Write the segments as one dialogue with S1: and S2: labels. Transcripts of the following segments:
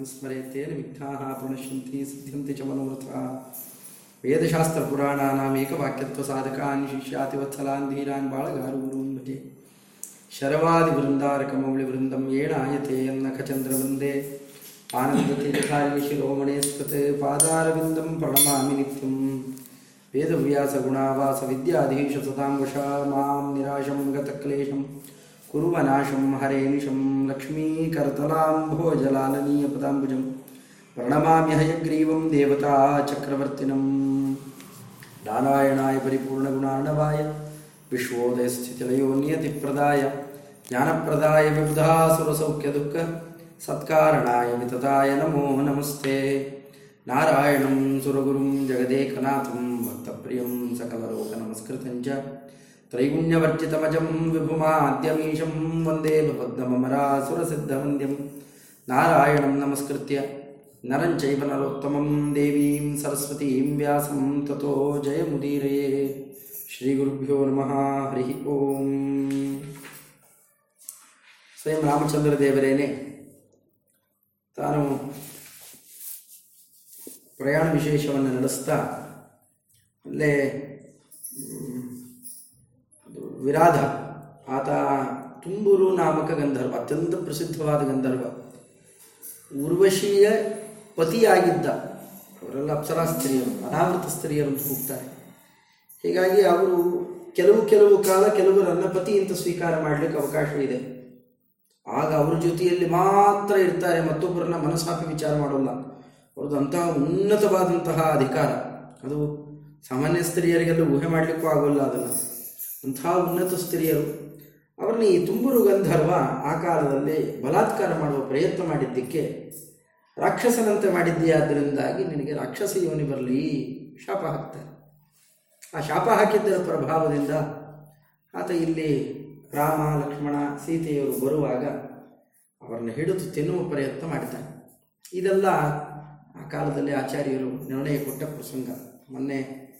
S1: संस्मरे तेन विघ्नाः प्रणश्यन्ति, सिद्ध्यन्ति च मनोरथाः। वेदशास्त्रपुराणानामेकवाक्यत्वसाधकान् शिष्यातिवत्सलान् धीरान् बालगारुगुरून् भजे। शरवादिवृन्दारकमौलिवृन्दं येण यन्नखचन्द्रवृन्दे आनन्दतीर्थारिशिरोमणे पादारविन्दं प्रणमामि नित्यं वेदव्यासगुणावासविद्याधीशसतां माँ निराशं गतक्लेशम्। कुरुवनाशं हरेनिशं लक्ष्मीकर्तलां भोजलालनीयपदाम्बुजं प्रणमाम्यहयग्रीवं देवता चक्रवर्तिनं नारायणाय परिपूर्णगुणार्णवाय, विश्वोदयस्थितिलयो नियतिप्रदाय, ज्ञानप्रदाय विबुधासुरसौख्यदुःख सत्कारणाय वितताय नमो नमस्ते। नारायणं सुरगुरुं जगदेकनाथं भक्तप्रियं सकललोकनमस्कृतं च। ವಿಭುಮಾದ್ಯಮೀಶಂ ವಂದೇ ಭವದ್ಗಮರಾಸುರಸಿದ್ಧವಂದ್ಯಂ ನಾರಾಯಣಂ ನಮಸ್ಕೃತ್ಯ. ನರಂ ಚೈವ ನರೋತ್ತಮಂ ದೇವೀಂ ಸರಸ್ವತೀಂ ವ್ಯಾಸಂ ತತೋ ಜಯಮುದೀರಯೇ. ಶ್ರೀಗುರುಭ್ಯೋ ನಮಃ. ಹರಿ ಓಂ. ಸ್ವಯಂ ರಾಮಚಂದ್ರ ದೇವರೇನೆ, ತಾನು ಪ್ರಯಾಣ ವಿಶೇಷವನ್ನು ನಡೆಸ್ತಾ, ಅಲ್ಲೇ ವಿರಾಧ, ಆತ ತುಂಬುರು ನಾಮಕ ಗಂಧರ್ವ, ಅತ್ಯಂತ ಪ್ರಸಿದ್ಧವಾದ ಗಂಧರ್ವ. ಉರ್ವಶೀಯ ಪತಿಯಾಗಿದ್ದ ಅವರೆಲ್ಲ ಅಪ್ಸರಾ ಸ್ತ್ರೀಯರು ಅನಾವೃತ ಸ್ತ್ರೀಯರು ಅಂತ ಹೋಗ್ತಾರೆ ಹೀಗಾಗಿ ಅವರು ಕೆಲವು ಕೆಲವು ಕಾಲ ಕೆಲವರನ್ನ ಪತಿ ಅಂತ ಸ್ವೀಕಾರ ಮಾಡಲಿಕ್ಕೆ ಅವಕಾಶ ಇದೆ. ಆಗ ಅವ್ರ ಜೊತೆಯಲ್ಲಿ ಮಾತ್ರ ಇರ್ತಾರೆ, ಮತ್ತೊಬ್ಬರನ್ನ ಮನಸ್ಸಾಪಿ ವಿಚಾರ ಮಾಡೋಲ್ಲ. ಅವ್ರದ್ದು ಅಂತಹ ಉನ್ನತವಾದಂತಹ ಅಧಿಕಾರ. ಅದು ಸಾಮಾನ್ಯ ಸ್ತ್ರೀಯರಿಗೆಲ್ಲ ಊಹೆ ಮಾಡಲಿಕ್ಕೂ ಆಗೋಲ್ಲ ಅದನ್ನು. ಅಂತಹ ಉನ್ನತ ಸ್ತ್ರೀಯರು ಅವರನ್ನ ಈ ತುಂಬುರು ಗಂಧರ್ವ ಆ ಕಾಲದಲ್ಲಿ ಬಲಾತ್ಕಾರ ಮಾಡುವ ಪ್ರಯತ್ನ ಮಾಡಿದ್ದಕ್ಕೆ ರಾಕ್ಷಸನಂತೆ ಮಾಡಿದ್ದೀಯಾದ್ದರಿಂದಾಗಿ ನಿನಗೆ ರಾಕ್ಷಸ ಯೋನಿ ಬರಲಿ. ಶಾಪ ಹಾಕ್ತಾರೆ. ಆ ಶಾಪ ಹಾಕಿದ್ದರ ಪ್ರಭಾವದಿಂದ ಆತ ಇಲ್ಲಿ ರಾಮ, ಲಕ್ಷ್ಮಣ, ಸೀತೆಯವರು ಬರುವಾಗ ಅವರನ್ನು ಹಿಡಿದು ತಿನ್ನುವ ಪ್ರಯತ್ನ ಮಾಡ್ತಾನೆ ಇದೆಲ್ಲ ಆ ಕಾಲದಲ್ಲಿ ಆಚಾರ್ಯರು ನಿರ್ಣಯ ಕೊಟ್ಟ ಪ್ರಸಂಗ. ಮೊನ್ನೆ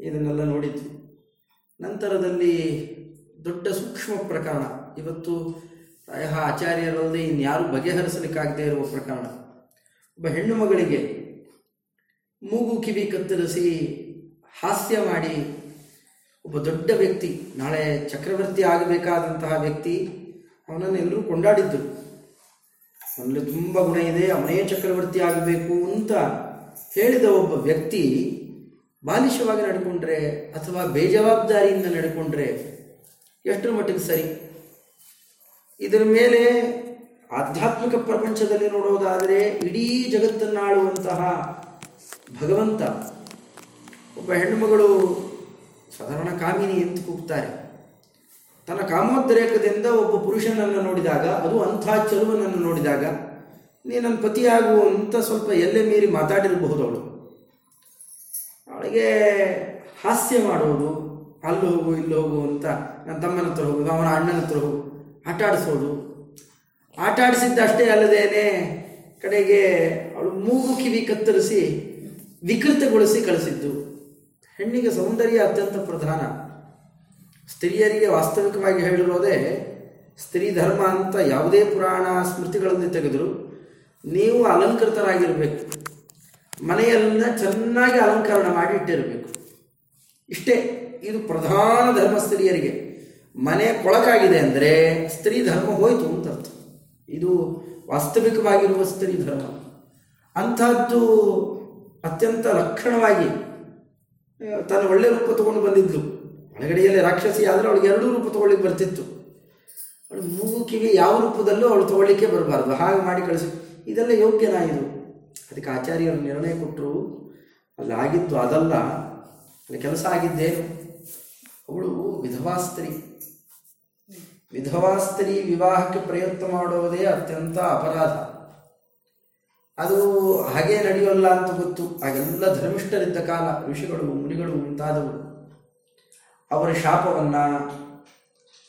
S1: ಇದನ್ನೆಲ್ಲ ನೋಡಿದ್ವಿ ನಂತರದಲ್ಲಿ ದೊಡ್ಡ ಸೂಕ್ಷ್ಮ ಪ್ರಕರಣ. ಇವತ್ತು ಪ್ರಾಯಃ ಆಚಾರ್ಯರಲ್ಲಿ ಇನ್ಯಾರು ಬಗೆಹರಿಸಲಿಕ್ಕಾಗದೇ ಇರುವ ಪ್ರಕರಣ. ಒಬ್ಬ ಹೆಣ್ಣು ಮಗಳಿಗೆ ಮೂಗು ಕಿವಿ ಕತ್ತರಿಸಿ ಹಾಸ್ಯ ಮಾಡಿ ಒಬ್ಬ ದೊಡ್ಡ ವ್ಯಕ್ತಿ, ನಾಳೆ ಚಕ್ರವರ್ತಿ ಆಗಬೇಕಾದಂತಹ ವ್ಯಕ್ತಿ, ಅವನನ್ನು ಎಲ್ಲರೂ ಕೊಂಡಾಡಿದ್ದರು ಅವನಲ್ಲಿ ತುಂಬ ಗುಣ ಇದೆ, ಅವನೇ ಚಕ್ರವರ್ತಿ ಆಗಬೇಕು ಅಂತ ಹೇಳಿದ ಒಬ್ಬ ವ್ಯಕ್ತಿ ಬಾಲಿಶವಾಗಿ ನಡ್ಕೊಂಡ್ರೆ ಅಥವಾ ಬೇಜವಾಬ್ದಾರಿಯಿಂದ ನಡ್ಕೊಂಡ್ರೆ ಎಷ್ಟರ ಮಟ್ಟಿಗೆ ಸರಿ? ಇದರ ಮೇಲೆ ಆಧ್ಯಾತ್ಮಿಕ ಪ್ರಪಂಚದಲ್ಲಿ ನೋಡೋದಾದರೆ ಇಡೀ ಜಗತ್ತನ್ನಾಳುವಂತಹ ಭಗವಂತ, ಒಬ್ಬ ಹೆಣ್ಣುಮಗಳು ಸಾಧಾರಣ ಕಾಮಿನಿ ಎಂದು ಕೂಗ್ತಾರೆ. ತನ್ನ ಕಾಮೋದ್ರೇಕದಿಂದ ಒಬ್ಬ ಪುರುಷನನ್ನು ನೋಡಿದಾಗ, ಅದು ಅಂಥ ಚಲುವನನ್ನು ನೋಡಿದಾಗ, ನೀ ನನ್ನ ಪತಿಯಾಗುವಂತ ಸ್ವಲ್ಪ ಎಲ್ಲೆ ಮೀರಿ ಮಾತಾಡಿರಬಹುದು ಅವಳು ಅವಳಿಗೆ ಹಾಸ್ಯ ಮಾಡುವುದು, ಅಲ್ಲಿ ಹೋಗು, ಇಲ್ಲಿ ಹೋಗು ಅಂತ ನನ್ನ ತಮ್ಮನ ಹತ್ರ ಹೋಗೋದು, ಅವನ ಅಣ್ಣನ ಹತ್ರ ಹೋಗು, ಆಟ ಆಡಿಸೋದು. ಆಟ ಆಡಿಸಿದ್ದಷ್ಟೇ ಅಲ್ಲದೇನೆ ಕಡೆಗೆ ಅವಳು ಮೂಗು ಕಿವಿ ಕತ್ತರಿಸಿ ವಿಕೃತಗೊಳಿಸಿ ಕಳಿಸಿದ್ದು. ಹೆಣ್ಣಿಗೆ ಸೌಂದರ್ಯ ಅತ್ಯಂತ ಪ್ರಧಾನ. ಸ್ತ್ರೀಯರಿಗೆ ವಾಸ್ತವಿಕವಾಗಿ ಹೇಳಿರೋದೇ ಸ್ತ್ರೀ ಧರ್ಮ ಅಂತ ಯಾವುದೇ ಪುರಾಣ ಸ್ಮೃತಿಗಳಲ್ಲಿ ತೆಗೆದ್ರು ನೀವು ಅಲಂಕೃತರಾಗಿರಬೇಕು. ಮನೆಯನ್ನ ಚೆನ್ನಾಗಿ ಅಲಂಕರಣ ಮಾಡಿ ಇಟ್ಟಿರಬೇಕು. ಇಷ್ಟೇ, ಇದು ಪ್ರಧಾನ ಧರ್ಮ ಸ್ತ್ರೀಯರಿಗೆ. ಮನೆ ಕೊಳಕಾಗಿದೆ ಅಂದರೆ ಸ್ತ್ರೀ ಧರ್ಮ ಹೋಯಿತು ಅಂತ ಇದು ವಾಸ್ತವಿಕವಾಗಿರುವ ಸ್ತ್ರೀ ಧರ್ಮ. ಅಂಥದ್ದು ಅತ್ಯಂತ ಲಕ್ಷಣವಾಗಿ ತನ್ನ ಒಳ್ಳೆ ರೂಪ ತಗೊಂಡು ಬಂದಿದ್ಲು. ಒಳಗಡೆಯಲ್ಲಿ ರಾಕ್ಷಸಿ ಆದರೆ ಅವಳಿಗೆ ಎರಡೂ ರೂಪ ತಗೊಳ್ಳಿಕ್ಕೆ ಬರ್ತಿತ್ತು. ಅವಳು ಮೂಗುಕಿಗೆ ಯಾವ ರೂಪದಲ್ಲೂ ಅವಳು ತಗೊಳ್ಳಿಕ್ಕೆ ಬರಬಾರ್ದು. ಹಾಗೆ ಮಾಡಿ ಕಳಿಸಿ. ಇದೆಲ್ಲ ಯೋಗ್ಯನಾ ಇದು? ಅದಕ್ಕೆ ಆಚಾರ್ಯರು ನಿರ್ಣಯ ಕೊಟ್ಟರು, ಅಲ್ಲಿ ಆಗಿದ್ದು ಅದಲ್ಲ, ಅಲ್ಲಿ ಕೆಲಸ ಆಗಿದ್ದೇನು? ಅವಳು ವಿಧವಾಸ್ತ್ರೀ. ವಿಧವಾಸ್ತ್ರೀ ವಿಧವಾ ಸ್ತ್ರೀ ವಿವಾಹಕ್ಕೆ ಪ್ರಯತ್ನ ಮಾಡುವುದೇ ಅತ್ಯಂತ ಅಪರಾಧ. ಅದು ಹಾಗೆ ನಡೆಯೋಲ್ಲ ಅಂತ ಗೊತ್ತು. ಹಾಗೆಲ್ಲ ಧರ್ಮಿಷ್ಠರಿದ್ದ ಕಾಲ, ಋಷಿಗಳು, ಮುನಿಗಳು ಮುಂತಾದವು. ಅವರ ಶಾಪವನ್ನ,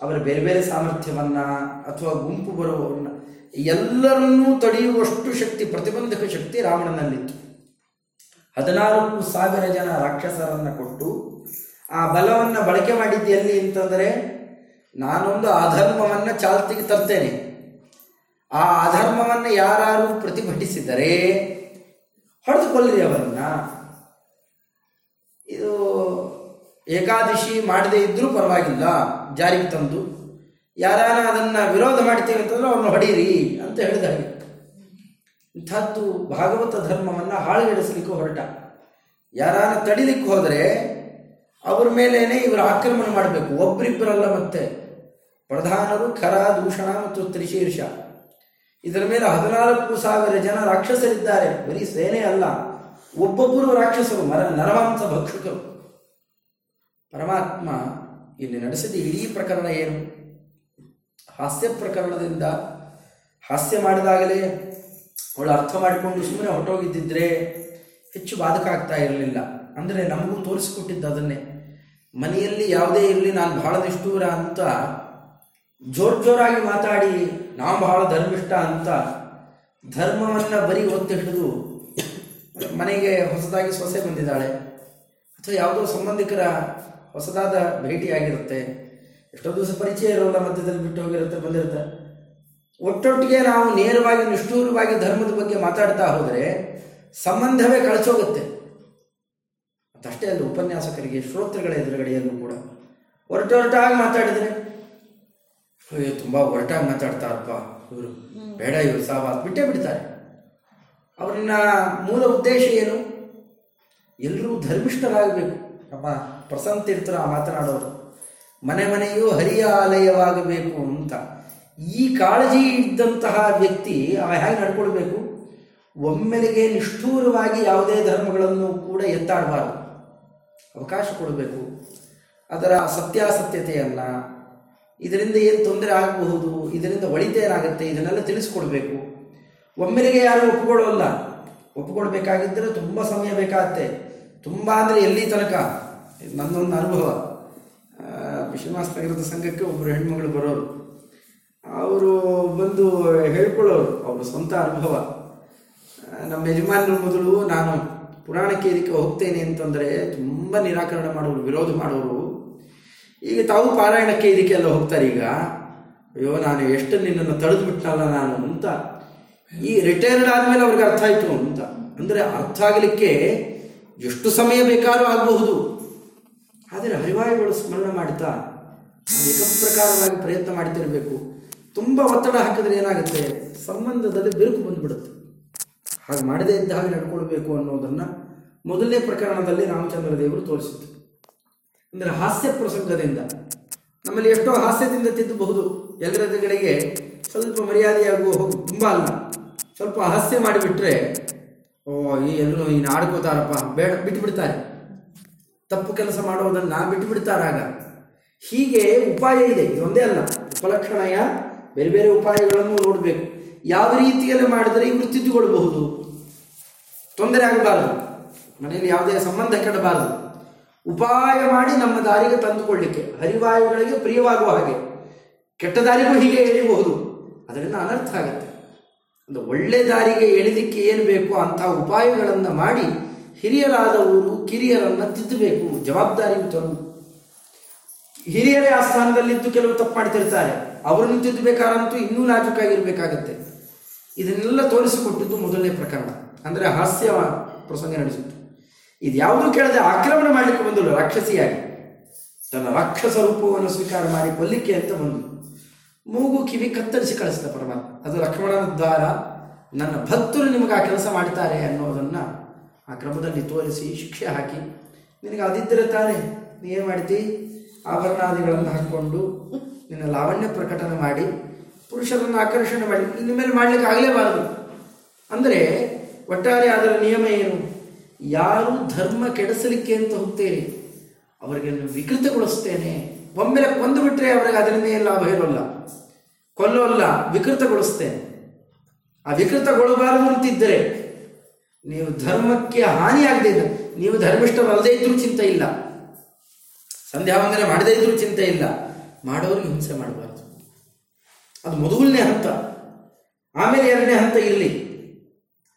S1: ಅವರ ಬೇರೆ ಬೇರೆ ಸಾಮರ್ಥ್ಯವನ್ನ, ಅಥವಾ ಗುಂಪು ಬರುವವನ್ನ ಎಲ್ಲರನ್ನೂ ತಡೆಯುವಷ್ಟು ಶಕ್ತಿ, ಪ್ರತಿಬಂಧಕ ಶಕ್ತಿ ರಾವಣನಲ್ಲಿತ್ತು. ಹದಿನಾಲ್ಕು ಸಾವಿರ ಜನ ರಾಕ್ಷಸರನ್ನು ಕೊಟ್ಟು ಆ ಬಲವನ್ನು ಬಳಕೆ ಮಾಡಿದ್ದು ಎಲ್ಲಿ ಅಂತಂದರೆ, ನಾನೊಂದು ಅಧರ್ಮವನ್ನು ಚಾಲ್ತಿಗೆ ತರ್ತೇನೆ. ಆ ಅಧರ್ಮವನ್ನು ಯಾರು ಪ್ರತಿಭಟಿಸಿದರೆ ಹೊಡೆದುಕೊಳ್ಳಿರಿ ಅವರನ್ನ. ಇದು ಏಕಾದಶಿ ಮಾಡದೇ ಇದ್ರೂ ಪರವಾಗಿಲ್ಲ, ಜಾರಿಗೆ ತಂದು. ಯಾರಾನ ಅದನ್ನ ವಿರೋಧ ಮಾಡ್ತೀವಿ ಅಂತಂದ್ರೆ ಅವ್ರನ್ನ ಹೊಡೀರಿ ಅಂತ ಹೇಳಿದ ಹಾಗೆ ಇಂಥದ್ದು ಭಾಗವತ ಧರ್ಮವನ್ನು ಹಾಳುಗೆಡಿಸಲಿಕ್ಕೆ ಹೊರಟ. ಯಾರಾನ ತಡಿಲಿಕ್ಕೆ ಹೋದರೆ ಅವ್ರ ಮೇಲೇನೆ ಇವರು ಆಕ್ರಮಣ ಮಾಡಬೇಕು. ಒಬ್ಬರಿಬ್ಬರಲ್ಲ ಮತ್ತೆ. ಪ್ರಧಾನರು, ಖರ, ದೂಷಣ ಮತ್ತು ತ್ರಿಶೀರ್ಷ. ಇದರ ಮೇಲೆ ಹದಿನಾಲ್ಕು ಸಾವಿರ ಜನ ರಾಕ್ಷಸರಿದ್ದಾರೆ. ಬರೀ ಸೇನೆ ಅಲ್ಲ. ಒಬ್ಬೊಬ್ಬರು ರಾಕ್ಷಸರು, ಮರ ನರವಾಂಸ ಭಕ್ಷಕರು ಪರಮಾತ್ಮ ಇಲ್ಲಿ ನಡೆಸಿದ ಇಡೀ ಪ್ರಕರಣ ಏನು? ಹಾಸ್ಯ ಪ್ರಕರಣದಿಂದ ಹಾಸ್ಯ ಮಾಡಿದಾಗಲೇ ಅವಳು ಅರ್ಥ ಮಾಡಿಕೊಂಡು ಸುಮ್ಮನೆ ಹೊಟ್ಟೋಗಿದ್ದಿದ್ರೆ ಹೆಚ್ಚು ಬಾಧಕ ಆಗ್ತಾ ಇರಲಿಲ್ಲ. ಅಂದರೆ ನಮಗೂ ತೋರಿಸಿಕೊಟ್ಟಿದ್ದ ಅದನ್ನೇ. ಮನೆಯಲ್ಲಿ ಯಾವುದೇ ಇರಲಿ, ನಾನು ಬಹಳ ನಿಷ್ಠೂರ ಅಂತ, ಜೋರ್ ಜೋರಾಗಿ ಮಾತಾಡಿ ನಾವು ಬಹಳ ಧರ್ಮಿಷ್ಠ ಅಂತ ಧರ್ಮವನ್ನು ಬರೀ ಒತ್ತಿ ಹಿಡಿದು ಮನೆಗೆ ಹೊಸದಾಗಿ ಸೊಸೆ ಬಂದಿದ್ದಾಳೆ. ಅಥವಾ ಯಾವುದೋ ಸಂಬಂಧಿಕರ ಹೊಸದಾದ ಭೇಟಿಯಾಗಿರುತ್ತೆ. ಎಷ್ಟೋ ದಿವಸ ಪರಿಚಯ ಇರೋಲ್ಲ ಮಧ್ಯದಲ್ಲಿ ಬಿಟ್ಟು ಹೋಗಿರುತ್ತೆ ಬಂದಿರುತ್ತೆ. ಒಟ್ಟೊಟ್ಟಿಗೆ ನಾವು ನೇರವಾಗಿ ನಿಷ್ಠೂರವಾಗಿ ಧರ್ಮದ ಬಗ್ಗೆ ಮಾತಾಡ್ತಾ ಹೋದರೆ ಸಂಬಂಧವೇ ಕಳಿಸೋಗುತ್ತೆ ಅದಷ್ಟೇ ಅಲ್ಲ ಉಪನ್ಯಾಸಕರಿಗೆ ಶ್ರೋತೃಗಳ ಎದುರುಗಡೆಯನ್ನು ಕೂಡ. ಹೊರಟೊರಟಾಗಿ ಮಾತಾಡಿದರೆ ಅಯ್ಯೋ ತುಂಬ ಹೊರಟಾಗಿ ಮಾತಾಡ್ತಾರಪ್ಪ ಇವರು. ಬೇಡ ಇವರು ಸಾವಾಸ್ ಬಿಟ್ಟೇ ಬಿಡ್ತಾರೆ. ಅವರನ್ನ ಮೂಲ ಉದ್ದೇಶ ಏನು? ಎಲ್ಲರೂ ಧರ್ಮಿಷ್ಠರಾಗಬೇಕು. ನಮ್ಮ ಪ್ರಸನ್ನ ತೀರ್ಥರ ಮಾತನಾಡೋರು. ಮನೆ ಮನೆಯೂ ಹರಿಯ ಆಲಯವಾಗಬೇಕು ಅಂತ. ಈ ಕಾಳಜಿ ಇದ್ದಂತಹ ವ್ಯಕ್ತಿ ಆ ಹೇಗೆ ನಡ್ಕೊಳ್ಬೇಕು? ಒಮ್ಮೆಲೆಗೆ ನಿಷ್ಠೂರವಾಗಿ ಯಾವುದೇ ಧರ್ಮಗಳನ್ನು ಕೂಡ ಎತ್ತಾಡಬಾರದು. ಅವಕಾಶ ಕೊಡಬೇಕು. ಅದರ ಸತ್ಯಾಸತ್ಯತೆಯನ್ನು, ಇದರಿಂದ ಏನು ತೊಂದರೆ ಆಗಬಹುದು, ಇದರಿಂದ ಒಳಿತೇನಾಗುತ್ತೆ ಇದನ್ನೆಲ್ಲ ತಿಳಿಸ್ಕೊಡ್ಬೇಕು. ಒಮ್ಮೆಲೆಗೆ ಯಾರು ಒಪ್ಪಿಕೊಳ್ಳೋಲ್ಲ ಒಪ್ಪಿಕೊಡ್ಬೇಕಾಗಿದ್ದರೆ ತುಂಬ ಸಮಯ ಬೇಕಾಗತ್ತೆ. ತುಂಬ ಅಂದರೆ ಎಲ್ಲಿ ತನಕ? ನನ್ನೊಂದು ಅನುಭವ. ಶ್ರೀನಿವಾಸ ನಗರದ ಸಂಘಕ್ಕೆ ಒಬ್ಬರು ಹೆಣ್ಮಗಳು ಬರೋರು. ಅವರು ಬಂದು ಹೇಳ್ಕೊಳ್ಳೋರು, ಅವ್ರ ಸ್ವಂತ ಅನುಭವ. ನಮ್ಮ ಯಜಮಾನರ ಮೊದಲು ನಾನು ಪುರಾಣಕ್ಕೆ ಇದಕ್ಕೆ ಹೋಗ್ತೇನೆ ಅಂತಂದರೆ ತುಂಬ ನಿರಾಕರಣೆ ಮಾಡೋರು, ವಿರೋಧ ಮಾಡೋರು. ಈಗ ತಾವು ಪಾರಾಯಣಕ್ಕೆ ಇದಕ್ಕೆಲ್ಲ ಹೋಗ್ತಾರೆ ಈಗ. ಅಯ್ಯೋ, ನಾನು ಎಷ್ಟು ನಿನ್ನನ್ನು ತಡೆದು ಬಿಟ್ಟನಲ್ಲ ನಾನು ಅಂತ. ಈ ರಿಟೈರ್ಡ್ ಆದಮೇಲೆ ಅವ್ರಿಗೆ ಅರ್ಥ ಆಯಿತು ಅಂತ. ಅಂದರೆ ಅರ್ಥ ಆಗಲಿಕ್ಕೆ ಎಷ್ಟು ಸಮಯ ಬೇಕಾದ್ರೂ ಆಗಬಹುದು. ಆದರೆ ಹರಿವಾಯುಗಳು ಸ್ಮರಣೆ ಮಾಡ್ತಾ ಏಕಪ್ರಕಾರವಾಗಿ ಪ್ರಯತ್ನ ಮಾಡ್ತಿರಬೇಕು. ತುಂಬ ಒತ್ತಡ ಹಾಕಿದ್ರೆ ಏನಾಗುತ್ತೆ? ಸಂಬಂಧದಲ್ಲಿ ಬಿರುಕು ಬಂದುಬಿಡುತ್ತೆ. ಹಾಗೆ ಮಾಡದೇ ಇದ್ದ ಹಾಗೆ ನಡ್ಕೊಳ್ಬೇಕು ಅನ್ನೋದನ್ನು ಮೊದಲನೇ ಪ್ರಕರಣದಲ್ಲಿ ರಾಮಚಂದ್ರ ದೇವರು ತೋರಿಸಿದ್ರು. ಅಂದರೆ ಹಾಸ್ಯ ಪ್ರಸಂಗದಿಂದ. ನಮ್ಮಲ್ಲಿ ಎಷ್ಟೋ ಹಾಸ್ಯದಿಂದ ತಿದ್ದಬಹುದು ಎಲ್ಲರ ಕಡೆಗೆ ಸ್ವಲ್ಪ ಮರ್ಯಾದೆಯಾಗುವ ಹೋಗಿ ತುಂಬ ಅಲ್ಲ. ಸ್ವಲ್ಪ ಹಾಸ್ಯ ಮಾಡಿಬಿಟ್ರೆ, ಓ, ಈ ಎಲ್ಲರೂ ಈ ಆಡ್ಕೋತಾರಪ್ಪ ಬೇಡ ಬಿಟ್ಟು ಬಿಡ್ತಾರೆ ತಪ್ಪು ಕೆಲಸ ಮಾಡುವುದನ್ನು ಬಿಟ್ಟು ಬಿಡ್ತಾರಾಗ ಹೀಗೆ ಉಪಾಯ ಇದೆ. ಇದೊಂದೇ ಅಲ್ಲ. ಉಪಲಕ್ಷಣಯ ಬೇರೆ ಬೇರೆ ಉಪಾಯಗಳನ್ನು ನೋಡಬೇಕು. ಯಾವ ರೀತಿಯಲ್ಲಿ ಮಾಡಿದರೆ ಇವರು ತಿದ್ದುಕೊಳ್ಬಹುದು ತೊಂದರೆ ಆಗಬಾರದು. ಮನೆಯಲ್ಲಿ ಯಾವುದೇ ಸಂಬಂಧ ಕೆಡಬಾರದು. ಉಪಾಯ ಮಾಡಿ ನಮ್ಮ ದಾರಿಗೆ ತಂದುಕೊಳ್ಳಿಕ್ಕೆ, ಹರಿವಾಯುಗಳಿಗೆ ಪ್ರಿಯವಾಗುವ ಹಾಗೆ. ಕೆಟ್ಟ ದಾರಿಗೂ ಹೀಗೆ ಎಳಿಬಹುದು ಅದರಿಂದ ಅನರ್ಥ ಆಗುತ್ತೆ. ಒಂದು ಒಳ್ಳೆ ದಾರಿಗೆ ಎಳಿಲಿಕ್ಕೆ ಏನು ಬೇಕು ಅಂತಹ ಉಪಾಯಗಳನ್ನು ಮಾಡಿ ಹಿರಿಯರಾದವರು ಕಿರಿಯರನ್ನು ತಿದ್ದಬೇಕು ಜವಾಬ್ದಾರಿಯುತರು ಹಿರಿಯರೇ ಆ ಸ್ಥಾನದಲ್ಲಿದ್ದು ಕೆಲವು ತಪ್ಪು ಮಾಡ್ತಿರ್ತಾರೆ. ಅವರನ್ನು ತಿದ್ದಬೇಕಾದಂತೂ ಇನ್ನೂ ನಾಜುಕಾಗಿರಬೇಕಾಗತ್ತೆ. ಇದನ್ನೆಲ್ಲ ತೋರಿಸಿಕೊಟ್ಟಿದ್ದು ಮೊದಲನೇ ಪ್ರಕರಣ. ಅಂದರೆ ಹಾಸ್ಯ ಪ್ರಸಂಗ ನಡೆಸಿತ್ತು ಇದು ಯಾವುದೂ ಕೇಳದೆ ಆಕ್ರಮಣ ಮಾಡಲಿಕ್ಕೆ ಬಂದಳು ರಾಕ್ಷಸಿಯಾಗಿ. ತನ್ನ ರಾಕ್ಷಸ ರೂಪವನ್ನು ಸ್ವೀಕಾರ ಮಾಡಿ ಕೊಲ್ಲಿಕೆ ಅಂತ ಬಂದು ಮೂಗು, ಕಿವಿ ಕತ್ತರಿಸಿ ಕಳಿಸಿದ ಪರಮಾತ್ಮ. ಅದು ಲಕ್ಷ್ಮಣನ ದ್ವಾರ ನನ್ನ ಭಕ್ತರು ನಿಮಗೆ ಆ ಕೆಲಸ ಮಾಡ್ತಾರೆ ಅನ್ನೋದನ್ನು ಆ ಕ್ರಮದಲ್ಲಿ ತೋರಿಸಿ ಶಿಕ್ಷೆ ಹಾಕಿ. ನಿನಗೆ ಅದಿದ್ದರೆ ತಾನೇ, ನೀ ಏನು ಮಾಡ್ತಿ? ಆಭರಣಾದಿಗಳನ್ನು ಹಾಕ್ಕೊಂಡು ನಿನ್ನ ಲಾವಣ್ಯ ಪ್ರಕಟಣೆ ಮಾಡಿ, ಪುರುಷರನ್ನು ಆಕರ್ಷಣೆ ಮಾಡಿ ಇನ್ನು ಮೇಲೆ ಮಾಡಲಿಕ್ಕೆ ಆಗಲೇಬಾರದು. ಅಂದರೆ ಒಟ್ಟಾರೆ ಅದರ ನಿಯಮ ಏನು? ಯಾರು ಧರ್ಮ ಕೆಡಿಸಲಿಕ್ಕೆ ಅಂತ ಹೋಗ್ತೇನೆ, ಅವರಿಗೆ ವಿಕೃತಗೊಳಿಸ್ತೇನೆ. ಒಮ್ಮೆಲೆ ಕೊಂದು ಬಿಟ್ಟರೆ ಅವರಿಗೆ ಅದರಿಂದ ಏನು ಲಾಭ ಇರೋಲ್ಲ. ಕೊಲ್ಲೋಲ್ಲ, ವಿಕೃತಗೊಳಿಸ್ತೇನೆ. ಆ ವಿಕೃತಗೊಳ್ಳಬಾರದು ಅಂತಿದ್ದರೆ ನೀವು ಧರ್ಮಕ್ಕೆ ಹಾನಿಯಾಗದೇ ಇಲ್ಲ ನೀವು ಧರ್ಮಿಷ್ಠರಲ್ಲದೇ ಇದ್ರೂ ಚಿಂತೆ ಇಲ್ಲ. ಸಂಧ್ಯಾ ವಂದನೆ ಮಾಡದೇ ಇದ್ರೂ ಚಿಂತೆ ಇಲ್ಲ. ಮಾಡೋರಿಗೆ ಹಿಂಸೆ ಮಾಡಬಾರ್ದು. ಅದು ಮೊದಲನೇ ಹಂತ. ಆಮೇಲೆ ಎರಡನೇ ಹಂತ ಇರಲಿ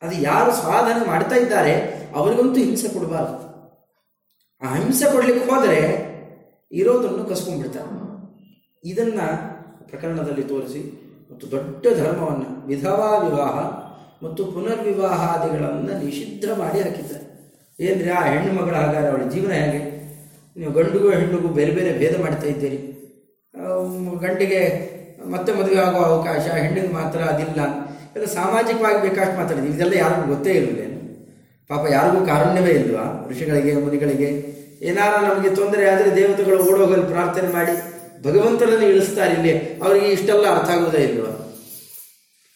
S1: ಅದು ಯಾರು ಸಾಧನೆ ಮಾಡ್ತಾ ಇದ್ದಾರೆ, ಅವರಿಗಂತೂ ಹಿಂಸೆ ಕೊಡಬಾರ್ದು. ಆ ಹಿಂಸೆ ಕೊಡ್ಲಿಕ್ಕೆ ಹೋದರೆ ಇರೋದನ್ನು ಕಸ್ಕೊಂಡ್ಬಿಡ್ತಾರೆ. ಇದನ್ನ ಪ್ರಕರಣದಲ್ಲಿ ತೋರಿಸಿ ಮತ್ತು ದೊಡ್ಡ ಧರ್ಮವನ್ನು ವಿಧವಾ ವಿವಾಹ ಮತ್ತು ಪುನರ್ವಿವಾಹಾದಿಗಳನ್ನು ನಿಷಿದ್ಧ ಮಾಡಿ ಹಾಕಿದ್ದಾರೆ ಏನ್ರಿ ಆ ಹೆಣ್ಣು ಮಗಳ ಹಾಗಾದ್ರೆ ಅವಳ ಜೀವನ ಹೇಗೆ? ನೀವು ಗಂಡಿಗೂ ಹೆಣ್ಣಿಗೂ ಬೇರೆ ಬೇರೆ ಭೇದ ಮಾಡ್ತಾ ಇದ್ದೀರಿ. ಗಂಡಿಗೆ ಮತ್ತೆ ಮದುವೆ ಆಗುವ ಅವಕಾಶ, ಹೆಣ್ಣಿಗೆ ಮಾತ್ರ ಅದಿಲ್ಲ. ಎಲ್ಲ ಸಾಮಾಜಿಕವಾಗಿ ಬೇಕಾಷ್ಟು ಮಾತಾಡಿದ್ವಿ. ಇದೆಲ್ಲ ಯಾರಿಗೂ ಗೊತ್ತೇ ಇರಲಿಲ್ಲ ಪಾಪ ಯಾರಿಗೂ ಕಾರುಣ್ಯವೇ ಇಲ್ವಾ? ಋಷಿಗಳಿಗೆ, ಮುನಿಗಳಿಗೆ. ಏನಾರ ನಮಗೆ ತೊಂದರೆ ಆದರೆ ದೇವತೆಗಳು ಓಡೋಗಲು ಪ್ರಾರ್ಥನೆ ಮಾಡಿ ಭಗವಂತನನ್ನು ಇಳಿಸ್ತಾರೆ ಇಲ್ಲಿ. ಅವರಿಗೆ ಇಷ್ಟೆಲ್ಲ ಅರ್ಥ ಆಗೋದೇ ಇಲ್ವಾ?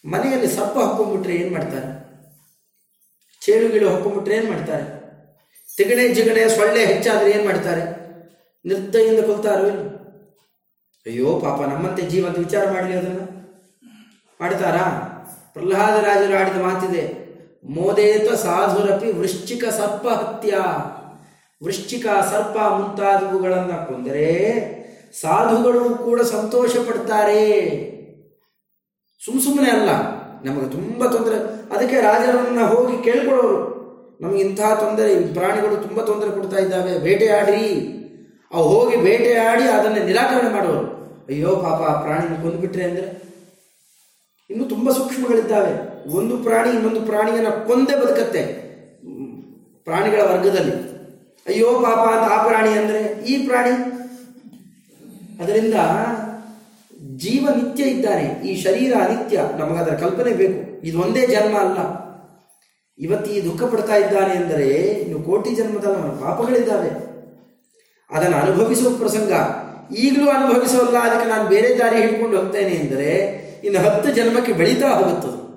S1: ಮನೆಯಲ್ಲಿ ಸಪ್ಪು ಹಾಕೊಂಡ್ಬಿಟ್ರೆ ಏನು ಮಾಡ್ತಾರೆ? ಚೇಳುಗಿಳು ಹಾಕೊಂಡ್ಬಿಟ್ರೆ ಏನು ಮಾಡ್ತಾರೆ? ತಿಗಣೆ ಜಿಗಣೆ ಸೊಳ್ಳೆ ಹೆಚ್ಚಾದ್ರೆ ಏನು ಮಾಡ್ತಾರೆ? ನಿರ್ದಯಿಂದ ಕೊಲ್ತಾರೋ ಅಯ್ಯೋ ಪಾಪ, ನಮ್ಮಂತೆ ಜೀವ ಅಂತ ವಿಚಾರ ಮಾಡಲಿ ಅದನ್ನು. ಮಾಡ್ತಾರಾ? ಪ್ರಹ್ಲಾದ ರಾಜರು ಆಡಿದ ಮಾತಿದೆ, ಮೋದೇತ ಸಾಧುರಪಿ ವೃಶ್ಚಿಕ ಸರ್ಪ ಹತ್ಯ. ವೃಶ್ಚಿಕ ಸರ್ಪ ಮುಂತಾದವುಗಳನ್ನ ಕೊಂದರೆ ಸಾಧುಗಳು ಕೂಡ ಸಂತೋಷ ಪಡ್ತಾರೆ ಸುಮ್ ಸುಮ್ಮನೆ ಅಲ್ಲ. ನಮಗೆ ತುಂಬ ತೊಂದರೆ. ಅದಕ್ಕೆ ರಾಜರನ್ನ ಹೋಗಿ ಕೇಳ್ಕೊಳ್ಳೋರು. ನಮಗೆ ಇಂತಹ ತೊಂದರೆ, ಈ ಪ್ರಾಣಿಗಳು ತುಂಬ ತೊಂದರೆ ಕೊಡ್ತಾ ಇದ್ದಾವೆ. ಬೇಟೆಯಾಡ್ರಿ. ಅವು ಹೋಗಿ ಬೇಟೆಯಾಡಿ ಅದನ್ನು ನಿರಾಕರಣೆ ಮಾಡೋರು. ಅಯ್ಯೋ ಪಾಪ, ಆ ಪ್ರಾಣಿನ ಕೊಂದುಬಿಟ್ರೆ ಅಂದರೆ? ಇನ್ನು ತುಂಬ ಸೂಕ್ಷ್ಮಗಳಿದ್ದಾವೆ. ಒಂದು ಪ್ರಾಣಿ ಇನ್ನೊಂದು ಪ್ರಾಣಿಯನ್ನು ಕೊಂದೇ ಬದುಕತ್ತೆ. ಪ್ರಾಣಿಗಳ ವರ್ಗದಲ್ಲಿ. ಅಯ್ಯೋ ಪಾಪ, ಅಂತ ಆ ಪ್ರಾಣಿ ಅಂದರೆ ಈ ಪ್ರಾಣಿ? ಅದರಿಂದ ಜೀವ ನಿತ್ಯ ಇದ್ದಾನೆ ಈ ಶರೀರ ಅನಿತ್ಯ. ನಮಗದರ ಕಲ್ಪನೆ ಬೇಕು. ಇದು ಒಂದೇ ಜನ್ಮ ಅಲ್ಲ. ಇವತ್ತು ಈ ದುಃಖ ಪಡ್ತಾ ಇದ್ದಾನೆ ಎಂದರೆ ಇನ್ನು ಕೋಟಿ ಜನ್ಮದ ನಮ್ಮ ಪಾಪಗಳಿದ್ದಾವೆ. ಅದನ್ನು ಅನುಭವಿಸುವ ಪ್ರಸಂಗ. ಈಗಲೂ ಅನುಭವಿಸೋಲ್ಲ. ಅದಕ್ಕೆ ನಾನು ಬೇರೆ ದಾರಿ ಹಿಡ್ಕೊಂಡು ಹೋಗ್ತೇನೆ ಎಂದರೆ ಇನ್ನು ಹತ್ತು ಜನ್ಮಕ್ಕೆ ಬೆಳೀತಾ ಹೋಗುತ್ತದೆ.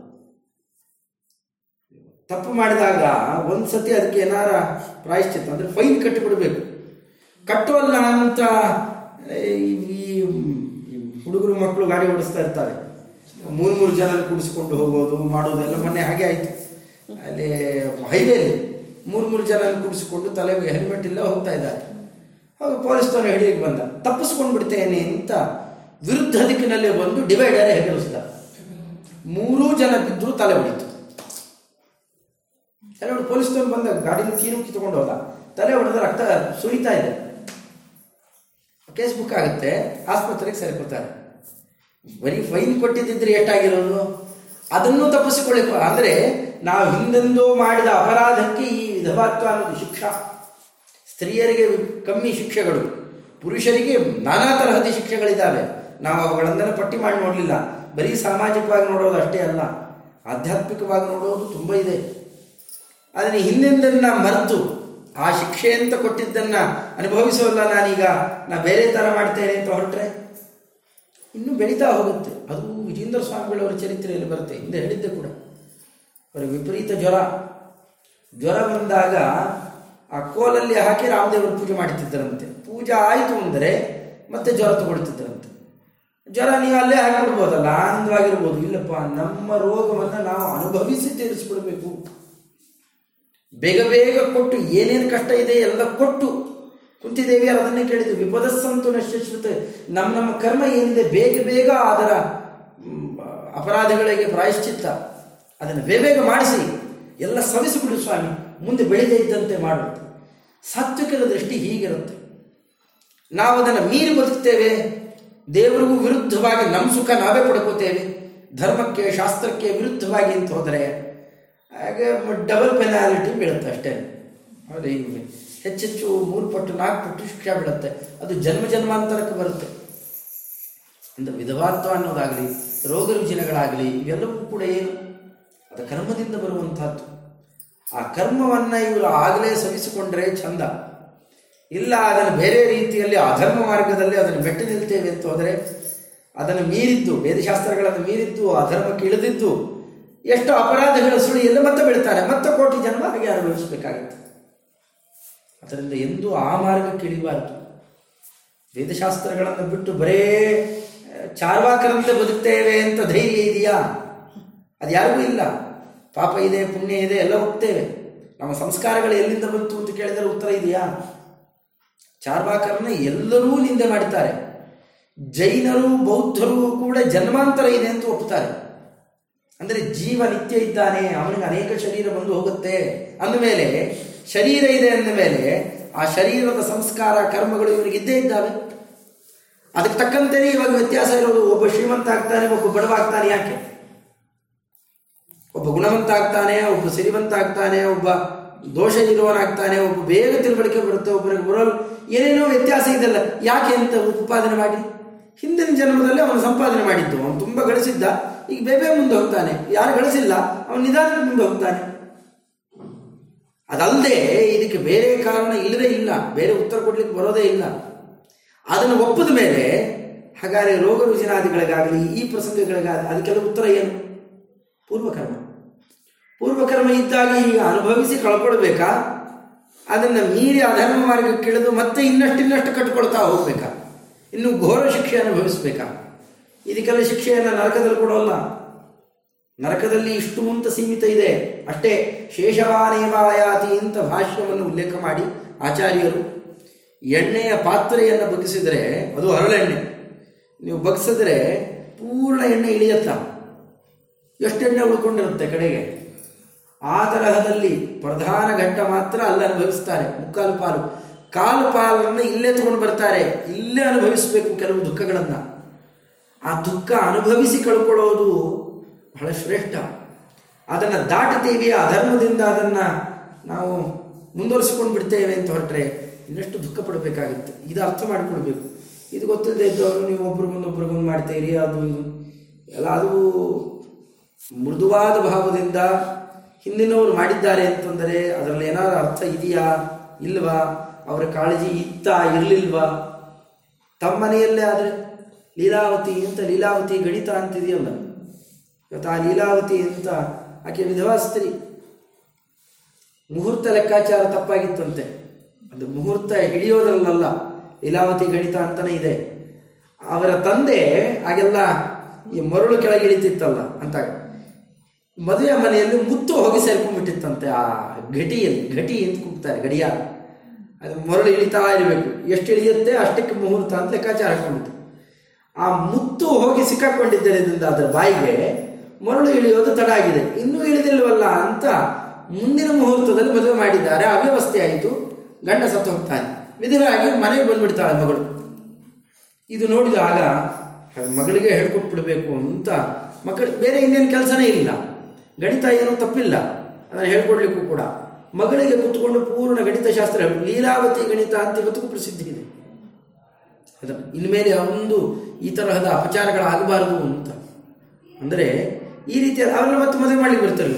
S1: ತಪ್ಪು ಮಾಡಿದಾಗ ಒಂದು ಸತಿ ಅದಕ್ಕೆ ಏನಾರ ಪ್ರಾಯಶ್ಚಿತ್ತ ಅಂದರೆ ಫೈನ್ ಕಟ್ಟಿಬಿಡಬೇಕು ಕಟ್ಟುವಲ್ಲ ಅಂತ ಈ ಈ ಹುಡುಗರು ಮಕ್ಕಳು ಗಾಡಿ ಓಡಿಸ್ತಾ ಇರ್ತಾರೆ. ಮೂರು ಮೂರು ಜನ ಕೂಡಿಸ್ಕೊಂಡು ಹೋಗೋದು, ಮಾಡೋದೆಲ್ಲ ಮೊನ್ನೆ ಹಾಗೆ ಆಯಿತು. ಅಲ್ಲಿ ಹೈವೇಲಿ ಮೂರು ಮೂರು ಜನ ಕೂಡಿಸ್ಕೊಂಡು ತಲೆಗೆ ಹೆಲ್ಮೆಟ್ ಇಲ್ಲ ಹೋಗ್ತಾ ಇದ್ದಾರೆ. ಅವಾಗ ಪೊಲೀಸ್ನವರು ಹಿಡಿಯಕ್ಕೆ ಬಂದ ತಪ್ಪಿಸ್ಕೊಂಡು ಬಿಡ್ತೇನೆ ಅಂತ ವಿರುದ್ಧ ದಿಕ್ಕಿನಲ್ಲಿ ಬಂದು ಡಿವೈಡರ್ ಹೆಗರಿಸಿದ ಮೂರೂ ಜನ ಬಿದ್ದರೂ ತಲೆ ಹೊಡಿತು. ತಲೆ ಪೊಲೀಸ್ ಪೊಲೀಸ್ನವ್ರು ಬಂದ ಗಾಡಿನ ಕೀರು ಕಿತ್ಕೊಂಡು ಹೋದ. ತಲೆ ಹೊಡೆದ ರಕ್ತ ಸುರಿತಾ ಇದೆ. ಕೇಸ್ ಬುಕ್ ಆಗುತ್ತೆ, ಆಸ್ಪತ್ರೆಗೆ ಸೇರ್ಕೊತಾರೆ ಬರೀ ಫೈನ್ ಕೊಟ್ಟಿದ್ದಿದ್ರೆ ಎಷ್ಟಾಗಿರೋದು ಅದನ್ನು ತಪ್ಪಿಸಿಕೊಳ್ಳಿಕ್ಕು ಅಂದರೆ ನಾವು ಹಿಂದೆಂದೋ ಮಾಡಿದ ಅಪರಾಧಕ್ಕೆ ಈ ವಿಧವಾತ್ವ ಅನ್ನೋದು ಶಿಕ್ಷಾ. ಸ್ತ್ರೀಯರಿಗೆ ಕಮ್ಮಿ ಶಿಕ್ಷೆಗಳು, ಪುರುಷರಿಗೆ ನಾನಾ ತರಹದ ಶಿಕ್ಷೆಗಳಿದ್ದಾವೆ. ನಾವು ಅವುಗಳನ್ನೆಲ್ಲ ಪಟ್ಟಿ ಮಾಡಿ ನೋಡಲಿಲ್ಲ. ಬರೀ ಸಾಮಾಜಿಕವಾಗಿ ನೋಡೋದು ಅಷ್ಟೇ ಅಲ್ಲ, ಆಧ್ಯಾತ್ಮಿಕವಾಗಿ ನೋಡೋದು ತುಂಬ ಇದೆ. ಆದರೆ ಹಿಂದಿಂದನ್ನ ಮರೆತು ಆ ಶಿಕ್ಷೆ ಅಂತ ಕೊಟ್ಟಿದ್ದನ್ನ ಅನುಭವಿಸೋಲ್ಲ ನಾನೀಗ. ನಾ ಬೇರೆ ಥರ ಮಾಡ್ತೇನೆ ಅಂತ ಹೊರಟ್ರೆ? ಇನ್ನೂ ಬೆಳೀತಾ ಹೋಗುತ್ತೆ. ಅದು ವಿಜೇಂದ್ರ ಸ್ವಾಮಿಗಳವರ ಚರಿತ್ರೆಯಲ್ಲಿ ಬರುತ್ತೆ. ಹಿಂದೆ ಹೇಳಿದ್ದೆ ಕೂಡ. ಅವರ ವಿಪರೀತ ಜ್ವರ. ಜ್ವರ ಬಂದಾಗ ಆ ಕೋಲಲ್ಲಿ ಹಾಕಿ ರಾಮದೇವರು ಪೂಜೆ ಮಾಡ್ತಿದ್ದರಂತೆ. ಪೂಜೆ ಆಯಿತು ಅಂದರೆ ಮತ್ತೆ ಜ್ವರ ತಗೊಳ್ತಿದ್ದರಂತೆ. ಜ್ವರ ನೀವು ಅಲ್ಲೇ ಹಾಕಿಬಿಡ್ಬೋದಲ್ಲ, ಆನಂದವಾಗಿರ್ಬೋದು. ಇಲ್ಲಪ್ಪ, ನಮ್ಮ ರೋಗವನ್ನು ನಾವು ಅನುಭವಿಸಿ ತೀರಿಸ್ಬಿಡ್ಬೇಕು ಬೇಗ ಬೇಗ ಕೊಟ್ಟು ಏನೇನು ಕಷ್ಟ ಇದೆ ಎಲ್ಲ ಕೊಟ್ಟು ಕುಂತಿದೇವಿಯರು ಅದನ್ನೇ ಕೇಳಿದ್ರು ವಿಪದಸ್ಸಂತು ನಶ್ಯಶ್ರುತ ನಮ್ಮ ನಮ್ಮ ಕರ್ಮ ಏನಿದೆ? ಬೇಗ ಬೇಗ ಅದರ ಅಪರಾಧಗಳಿಗೆ ಪ್ರಾಯಶ್ಚಿತ್ತ. ಅದನ್ನು ಬೇಗ ಬೇಗ ಮಾಡಿಸಿ. ಎಲ್ಲ ಸವಿಸಿಬಿಡು ಸ್ವಾಮಿ. ಮುಂದೆ ಬೆಳೆದೇ ಇದ್ದಂತೆ ಮಾಡುತ್ತೆ ಸಾತ್ವಿಕದ ದೃಷ್ಟಿ ಹೀಗಿರುತ್ತೆ. ನಾವು ಅದನ್ನು ಮೀರಿ ಬದುಕ್ತೇವೆ. ದೇವರಿಗೂ ವಿರುದ್ಧವಾಗಿ ನಮ್ಮ ಸುಖ ನಾವೇ ಪಡ್ಕೋತೇವೆ. ಧರ್ಮಕ್ಕೆ, ಶಾಸ್ತ್ರಕ್ಕೆ ವಿರುದ್ಧವಾಗಿ ಅಂತ ಹೋದರೆ ಹಾಗೆ ಡಬಲ್ ಪೆನಾಲಿಟಿ ಬೀಳುತ್ತೆ ಅಷ್ಟೇ. ಹೌದು ಹಿಂಗೆ ಹೆಚ್ಚೆಚ್ಚು ಮೂರು ಪಟ್ಟು, ನಾಲ್ಕು ಪಟ್ಟು ಶಿಕ್ಷೆ ಬೀಳುತ್ತೆ. ಅದು ಜನ್ಮ ಜನ್ಮಾಂತರಕ್ಕೆ ಬರುತ್ತೆ. ಅಂದರೆ ವಿಧವಾತ್ವ ಅನ್ನೋದಾಗಲಿ, ರೋಗ ರುಜಿನಗಳಾಗಲಿ, ಇವೆಲ್ಲವೂ ಕೂಡ ಏನು? ಅದು ಕರ್ಮದಿಂದ ಬರುವಂಥದ್ದು. ಆ ಕರ್ಮವನ್ನು ಇವರು ಆಗಲೇ ಸವಿಸಿಕೊಂಡ್ರೆ ಚಂದ. ಇಲ್ಲ, ಅದನ್ನು ಬೇರೆ ರೀತಿಯಲ್ಲಿ ಅಧರ್ಮ ಮಾರ್ಗದಲ್ಲಿ ಅದನ್ನು ಮೆಟ್ಟಿ ನಿಲ್ತೇವೆ ಅಂತ ಹೋದರೆ, ಅದನ್ನು ಮೀರಿದ್ದು, ವೇದಶಾಸ್ತ್ರಗಳನ್ನು ಮೀರಿದ್ದು ಅಧರ್ಮಕ್ಕೆ ಇಳಿದಿದ್ದು ಎಷ್ಟು ಅಪರಾಧಗಳ ಸುಳಿಯಲ್ಲಿ ಮತ್ತೆ ಬೀಳ್ತಾರೆ. ಮತ್ತೆ ಕೋಟಿ ಜನ್ಮ ಹಾಗೆ ಅನುಭವಿಸಬೇಕಾಗುತ್ತೆ. ಅದರಿಂದ ಎಂದೂ ಆ ಮಾರ್ಗ ಇಳಿಬಾರದು. ವೇದಶಾಸ್ತ್ರಗಳನ್ನು ಬಿಟ್ಟು ಬರೇ ಚಾರ್ವಾಕರಂತೆ ಬದುಕ್ತೇವೆ ಅಂತ ಧೈರ್ಯ ಇದೆಯಾ? ಅದು ಯಾರಿಗೂ ಇಲ್ಲ. ಪಾಪ ಇದೆ, ಪುಣ್ಯ ಇದೆ, ಎಲ್ಲ ಹೋಗ್ತೇವೆ. ನಮ್ಮ ಸಂಸ್ಕಾರಗಳು ಎಲ್ಲಿಂದ ಬಂತು ಅಂತ ಕೇಳಿದರೆ ಉತ್ತರ ಇದೆಯಾ? ಚಾರ್ವಾಕರನ್ನ ಎಲ್ಲರೂ ನಿಂದೆ ಮಾಡ್ತಾರೆ. ಜೈನರು, ಬೌದ್ಧರು ಕೂಡ ಜನ್ಮಾಂತರ ಇದೆ ಅಂತ ಒಪ್ಪುತ್ತಾರೆ ಅಂದರೆ ಜೀವ ನಿತ್ಯ ಇದ್ದಾನೆ, ಅವನಿಗೆ ಅನೇಕ ಶರೀರ ಬಂದು ಹೋಗುತ್ತೆ ಅಂದಮೇಲೆ, ಶರೀರ ಇದೆ ಅಂದ ಮೇಲೆ ಆ ಶರೀರದ ಸಂಸ್ಕಾರ, ಕರ್ಮಗಳು ಇವರಿಗೆ ಇದ್ದೇ ಇದ್ದಾವೆ. ಅದಕ್ಕೆ ತಕ್ಕಂತೆಯೇ ಇವಾಗ ವ್ಯತ್ಯಾಸ ಇರೋದು, ಒಬ್ಬ ಶ್ರೀಮಂತ ಆಗ್ತಾನೆ, ಒಬ್ಬ ಬಡವ ಆಗ್ತಾನೆ ಯಾಕೆ? ಒಬ್ಬ ಗುಣವಂತ ಆಗ್ತಾನೆ, ಒಬ್ಬ ಸಿರಿವಂತ ಆಗ್ತಾನೆ, ಒಬ್ಬ ದೋಷ ಇರುವನಾಗ್ತಾನೆ ಒಬ್ಬ ಬೇಗ ತಿಳುವಳಿಕೆ ಬರುತ್ತೆ ಒಬ್ಬರಿಗೆ ಬರೋಲ್ಲ ಏನೇನೋ ವ್ಯತ್ಯಾಸ ಇದೆಲ್ಲ, ಯಾಕೆ ಅಂತ ಉತ್ಪಾದನೆ ಮಾಡಿ? ಹಿಂದಿನ ಜನ್ಮದಲ್ಲಿ ಅವನು ಸಂಪಾದನೆ ಮಾಡಿದ್ದು, ಅವನು ತುಂಬ ಗಳಿಸಿದ್ದ. ಈಗ ಬೇಬೆ ಮುಂದೆ ಹೋಗ್ತಾನೆ. ಯಾರು ಗಳಿಸಿಲ್ಲ, ಅವನು ನಿಧಾನಕ್ಕೆ ಮುಂದೆ ಹೋಗ್ತಾನೆ. ಅದಲ್ಲದೆ ಇದಕ್ಕೆ ಬೇರೆ ಕಾರಣ ಇಲ್ಲದೇ ಇಲ್ಲ. ಬೇರೆ ಉತ್ತರ ಕೊಡ್ಲಿಕ್ಕೆ ಬರೋದೇ ಇಲ್ಲ. ಅದನ್ನು ಒಪ್ಪದ ಮೇಲೆ ಹಾಗಾದರೆ ರೋಗ ರುಜಿನಾದಿಗಳಿಗಾಗಲಿ, ಈ ಪ್ರಸಂಗಗಳಿಗಾಗಲಿ ಅದಕ್ಕೆಲ್ಲ ಉತ್ತರ ಏನು? ಪೂರ್ವಕರ್ಮ. ಪೂರ್ವಕರ್ಮ ಇದ್ದಾಗ ಈಗ ಅನುಭವಿಸಿ ಕಳ್ಕೊಳ್ಬೇಕಾ? ಅದನ್ನು ಮೀರಿ ಅಧರ್ಮ ಮಾರ್ಗಕ್ಕೆ ಇಳಿದು ಮತ್ತೆ ಇನ್ನಷ್ಟು ಇನ್ನಷ್ಟು ಕಟ್ಕೊಳ್ತಾ ಹೋಗ್ಬೇಕಾ? ಇನ್ನು ಘೋರ ಶಿಕ್ಷೆ ಅನುಭವಿಸ್ಬೇಕಾ? ಇದಕ್ಕೆಲ್ಲ ಶಿಕ್ಷೆಯನ್ನು ನರಕದಲ್ಲಿ ಕೊಡೋಲ್ಲ. ನರಕದಲ್ಲಿ ಇಷ್ಟು ಅಂತ ಸೀಮಿತ ಇದೆ. ಅಷ್ಟೇ ಶೇಷವಾನೇವಾಯಾತಿ ಅಂತ ಭಾಷ್ಯವನ್ನು ಉಲ್ಲೇಖ ಮಾಡಿ ಆಚಾರ್ಯರು ಎಣ್ಣೆಯ ಪಾತ್ರೆಯನ್ನು ಬಗ್ಗಿಸಿದರೆ ಅದು ಹರಳೆಣ್ಣೆ. ನೀವು ಬಗ್ಸಿದ್ರೆ ಪೂರ್ಣ ಎಣ್ಣೆ ಇಳಿಯತ್ತ? ಎಣ್ಣೆ ಉಳ್ಕೊಂಡಿರುತ್ತೆ ಕಡೆಗೆ? ಆ ತರಹದಲ್ಲಿ ಪ್ರಧಾನ ಘಟ್ಟ ಮಾತ್ರ ಅಲ್ಲಿ ಅನುಭವಿಸ್ತಾರೆ. ಮುಕ್ಕಾಲು ಪಾಲು. ಕಾಲು ಪಾಲನ್ನು ಇಲ್ಲೇ ತಗೊಂಡು ಬರ್ತಾರೆ. ಇಲ್ಲೇ ಅನುಭವಿಸಬೇಕು ಕೆಲವು ದುಃಖಗಳನ್ನು. ಆ ದುಃಖ ಅನುಭವಿಸಿ ಕಳ್ಕೊಳ್ಳೋದು ಬಹಳ ಶ್ರೇಷ್ಠ. ಅದನ್ನು ದಾಟುತ್ತೀವಿ ಅಧರ್ಮದಿಂದ ಅದನ್ನು ನಾವು ಮುಂದುವರಿಸಿಕೊಂಡು ಬಿಡ್ತೇವೆ ಅಂತ ಹೊರಟ್ರೆ ಇನ್ನಷ್ಟು ದುಃಖ ಪಡಬೇಕಾಗಿತ್ತು. ಇದು ಅರ್ಥ ಮಾಡಿಕೊಳ್ಬೇಕು. ಇದು ಗೊತ್ತಿಲ್ಲದೆ ಇದ್ದವರು ನೀವು ಒಬ್ರಿಗೊಂದು ಒಬ್ರಿಗೊಂದು ಮಾಡ್ತೀರಿ, ಅದು ಎಲ್ಲ ಅದು ಮೃದುವಾದ ಭಾವದಿಂದ ಹಿಂದಿನವರು ಮಾಡಿದ್ದಾರೆ ಅಂತಂದರೆ ಅದರಲ್ಲಿ ಏನಾದರೂ ಅರ್ಥ ಇದೆಯಾ, ಇಲ್ವಾ? ಅವರ ಕಾಳಜಿ ಇತ್ತ, ಇರಲಿಲ್ವಾ? ತಮ್ಮ ಮನೆಯಲ್ಲೇ ಆದರೆ ಲೀಲಾವತಿ ಅಂತ ಲೀಲಾವತಿ ಗಣಿತ ಅಂತಿದೆಯಲ್ಲ. ಇವತ್ತು ಆ ಲೀಲಾವತಿ ಅಂತ ಆಕೆ ವಿಧವಾ ಸ್ತ್ರೀ ಮುಹೂರ್ತ ಲೆಕ್ಕಾಚಾರ ತಪ್ಪಾಗಿತ್ತಂತೆ. ಅದು ಮುಹೂರ್ತ ಹಿಡಿಯೋದ್ರಲ್ಲ ಲೀಲಾವತಿ ಗಣಿತ ಅಂತಲೇ ಇದೆ. ಅವರ ತಂದೆ ಆಗೆಲ್ಲ ಈ ಮರಳು ಕೆಳಗೆ ಇಳಿತಿತ್ತಲ್ಲ ಅಂತ. ಮದುವೆ ಮನೆಯಲ್ಲಿ ಮುತ್ತು ಹೋಗಿ ಸೇರ್ಕೊಂಡ್ಬಿಟ್ಟಿತ್ತಂತೆ ಆ ಘಟಿಯಲ್ಲಿ, ಘಟಿ ಅಂತ ಕೂಗ್ತಾರೆ, ಗಡಿಯಾರ. ಅದು ಮರಳು ಇಳಿತಾ ಇರಬೇಕು. ಎಷ್ಟು ಇಳಿಯುತ್ತೆ ಅಷ್ಟಕ್ಕೆ ಮುಹೂರ್ತ ಅಂತ ಲೆಕ್ಕಾಚಾರ ಹಾಕೊಂಡಿತ್ತು ಆ ಮುತ್ತು ಹೋಗಿ ಸಿಕ್ಕಾಕೊಂಡಿದ್ದರಿಂದ ಅದರ ಬಾಯಿಗೆ ಮರಳು ಇಳಿಯೋದು ತಡ ಆಗಿದೆ. ಇನ್ನೂ ಇಳಿದಿಲ್ವಲ್ಲ ಅಂತ ಮುಂದಿನ ಮುಹೂರ್ತದಲ್ಲಿ ಮದುವೆ ಮಾಡಿದ್ದಾರೆ. ಅವ್ಯವಸ್ಥೆ ಆಯಿತು. ಗಂಡ ಸತ್ತು ಹೋಗ್ತಾನೆ. ವಿಧವಾಗಿ ಮನೆಗೆ ಬಂದ್ಬಿಡ್ತಾಳೆ ಮಗಳು. ಇದು ನೋಡಿದ ಆಗ ಮಗಳಿಗೆ ಹೇಳ್ಕೊಟ್ಬಿಡ್ಬೇಕು ಅಂತ ಮಕ್ಕಳು, ಬೇರೆ ಇನ್ನೇನು ಕೆಲಸನೇ ಇಲ್ಲ. ಗಣಿತ ಏನೂ ತಪ್ಪಿಲ್ಲ. ಅದನ್ನು ಹೇಳ್ಕೊಡ್ಲಿಕ್ಕೂ ಕೂಡ. ಮಗಳಿಗೆ ಕುತ್ಕೊಂಡು ಪೂರ್ಣ ಗಣಿತ ಶಾಸ್ತ್ರ ಲೀಲಾವತಿ ಗಣಿತ ಅಂತ ಇವತ್ತಿಗೂ ಪ್ರಸಿದ್ಧಿ ಅದ ಇನ್ಮೇಲೆ ಒಂದು ಈ ತರಹದ ಅಪಚಾರಗಳಾಗಬಾರದು ಅಂತ. ಅಂದರೆ ಈ ರೀತಿಯ ಅವರೆಲ್ಲ ಮತ್ತೆ ಮದುವೆ ಮಾಡಲಿಕ್ಕೆ ಬರ್ತಾರೆ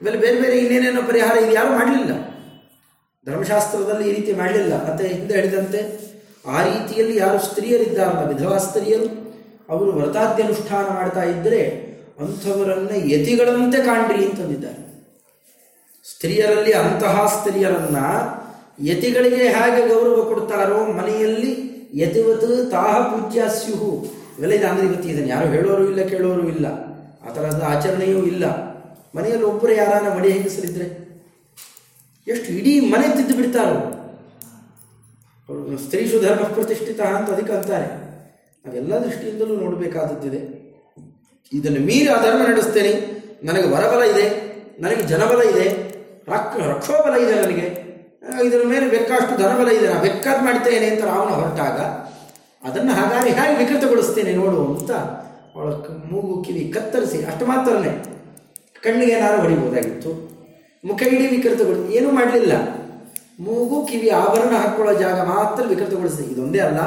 S1: ಇವೆಲ್ಲ ಬೇರೆ ಬೇರೆ ಇನ್ನೇನೇನೋ ಪರಿಹಾರ ಇದು ಯಾರು ಮಾಡಲಿಲ್ಲ. ಧರ್ಮಶಾಸ್ತ್ರದಲ್ಲಿ ಈ ರೀತಿ ಮಾಡಲಿಲ್ಲ. ಮತ್ತೆ ಹಿಂದೆ ಹೇಳಿದಂತೆ ಆ ರೀತಿಯಲ್ಲಿ ಯಾರು ಸ್ತ್ರೀಯರಿದ್ದಾರಲ್ಲ, ವಿಧವಾ ಸ್ತ್ರೀಯರು, ಅವರು ವ್ರತಾದ್ಯನುಷ್ಠಾನ ಮಾಡ್ತಾ ಇದ್ದರೆ ಅಂಥವರನ್ನು ಯತಿಗಳಂತೆ ಕಾಣ್ರಿ ಅಂತಂದಿದ್ದಾರೆ ಸ್ತ್ರೀಯರಲ್ಲಿ ಅಂತಹ ಸ್ತ್ರೀಯರನ್ನ ಯತಿಗಳಿಗೆ ಹೇಗೆ ಗೌರವ ಕೊಡ್ತಾರೋ ಮನೆಯಲ್ಲಿ ಯತಿವತ್ ತಾಹ ಪೂಜ್ಯ ಸ್ಯುಹು ಇವೆಲ್ಲ ಇದೆ ಅಂದ್ರೆ ಇದನ್ನು ಯಾರು ಹೇಳೋರು ಇಲ್ಲ, ಕೇಳೋರು ಇಲ್ಲ. ಆ ಥರದ ಆಚರಣೆಯೂ ಇಲ್ಲ. ಮನೆಯಲ್ಲಿ ಒಬ್ಬರು ಯಾರಾನ ಮಡಿ ಹೆಂಗಸರಿದ್ರೆ ಎಷ್ಟು ಇಡೀ ಮನೆ ತಿದ್ದು ಬಿಡ್ತಾರೋ? ಸ್ತ್ರೀ ಸುಧರ್ಮ ಪ್ರತಿಷ್ಠಿತ ಅಂತ ಅದಕ್ಕೆ ಅಂತಾರೆ. ನಾವೆಲ್ಲ ದೃಷ್ಟಿಯಿಂದಲೂ ನೋಡಬೇಕಾದದ್ದಿದೆ. ಇದನ್ನು ಮೀರಿ ಆ ಧರ್ಮ ನಡೆಸ್ತೇನೆ. ನನಗೆ ವರಬಲ ಇದೆ. ನನಗೆ ಜನಬಲ ಇದೆ. ರಕ್ ರಕ್ಷೋಬಲ ಇದೆ ನನಗೆ. ಇದರ ಮೇಲೆ ಬೆಕ್ಕಷ್ಟು ಧನಬಲ ಇದೆ. ನಾನು ಮಾಡ್ತಾ ಮಾಡ್ತೇನೆ ಅಂತ ರಾವಣ ಹೊರಟಾಗ, ಅದನ್ನು ಹಾಗಾಗಿ ಹೇಗೆ ವಿಕೃತಗೊಳಿಸ್ತೇನೆ ನೋಡು ಅಂತ ಅವಳ ಮೂಗು ಕಿವಿ ಕತ್ತರಿಸಿ, ಅಷ್ಟು ಮಾತ್ರನೇ ಕಣ್ಣಿಗೆ ಏನಾರು ಹೊಡಿಬೋದಾಗಿತ್ತು ಮುಖ ಇಡೀ ವಿಕೃತಗೊಳಿಸಿ ಏನೂ ಮಾಡಲಿಲ್ಲ. ಮೂಗು ಕಿವಿ ಆಭರಣ ಹಾಕೊಳ್ಳೋ ಜಾಗ ಮಾತ್ರ ವಿಕೃತಗೊಳಿಸಿದೆ ಇದೊಂದೇ ಅಲ್ಲ,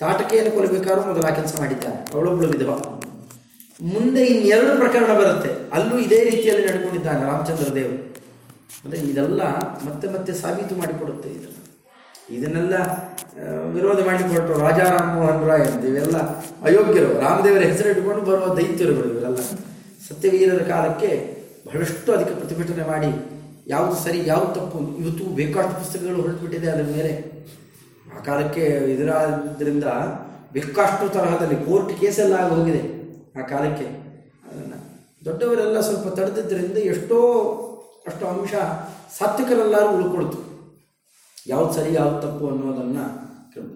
S1: ತಾಟಕೆಯನ್ನು ಕೊಲ್ಲಬೇಕಾದ್ರೂ ಮೊದಲ ಕೆಲಸ ಮಾಡಿದ್ದಾನೆ ಅವಳೊಬ್ಬಳು ವಿಧವ. ಮುಂದೆ ಇನ್ನೆರಡು ಪ್ರಕರಣ ಬರುತ್ತೆ. ಅಲ್ಲೂ ಇದೇ ರೀತಿಯಲ್ಲಿ ನಡ್ಕೊಂಡಿದ್ದಾನೆ ರಾಮಚಂದ್ರ ದೇವರು ಅಂದರೆ ಇದೆಲ್ಲ ಮತ್ತೆ ಮತ್ತೆ ಸಾಬೀತು ಮಾಡಿಕೊಡುತ್ತೆ ಇದನ್ನು ಇದನ್ನೆಲ್ಲ ವಿರೋಧ ಮಾಡಿಕೊಟ್ರು ರಾಜಾ ರಾಮಮೋಹನ್ ರಾಯ್ ಅಂತ ಇವೆಲ್ಲ ಅಯೋಗ್ಯರು. ರಾಮದೇವರ ಹೆಸರಿಟ್ಟುಕೊಂಡು ಬರುವ ದೈತ್ಯರುಗಳು ಇವರೆಲ್ಲ. ಸತ್ಯವೀರರ ಕಾಲಕ್ಕೆ ಬಹಳಷ್ಟು ಅದಕ್ಕೆ ಪ್ರತಿಭಟನೆ ಮಾಡಿ ಯಾವುದು ಸರಿ, ಯಾವುದು ತಪ್ಪು ಇವತ್ತು ಬೇಕಾಷ್ಟು ಪುಸ್ತಕಗಳು ಹೊರಟುಬಿಟ್ಟಿದೆ ಅದರ ಮೇಲೆ. ಆ ಕಾಲಕ್ಕೆ ಇದರಾದ್ರಿಂದ ಬೇಕಾಷ್ಟು ತರಹದಲ್ಲಿ ಕೋರ್ಟ್ ಕೇಸೆಲ್ಲ ಆಗಿ ಹೋಗಿದೆ ಆ ಕಾಲಕ್ಕೆ. ಅದನ್ನು ದೊಡ್ಡವರೆಲ್ಲ ಸ್ವಲ್ಪ ತಡೆದಿದ್ದರಿಂದ ಎಷ್ಟೋ ಅಷ್ಟು ಅಂಶ ಸಾತ್ವಿಕರೆಲ್ಲರೂ ಉಳ್ಕೊಳ್ತು. ಯಾವ್ದು ಸರಿ, ಯಾವ್ದು ತಪ್ಪು ಅನ್ನೋದನ್ನು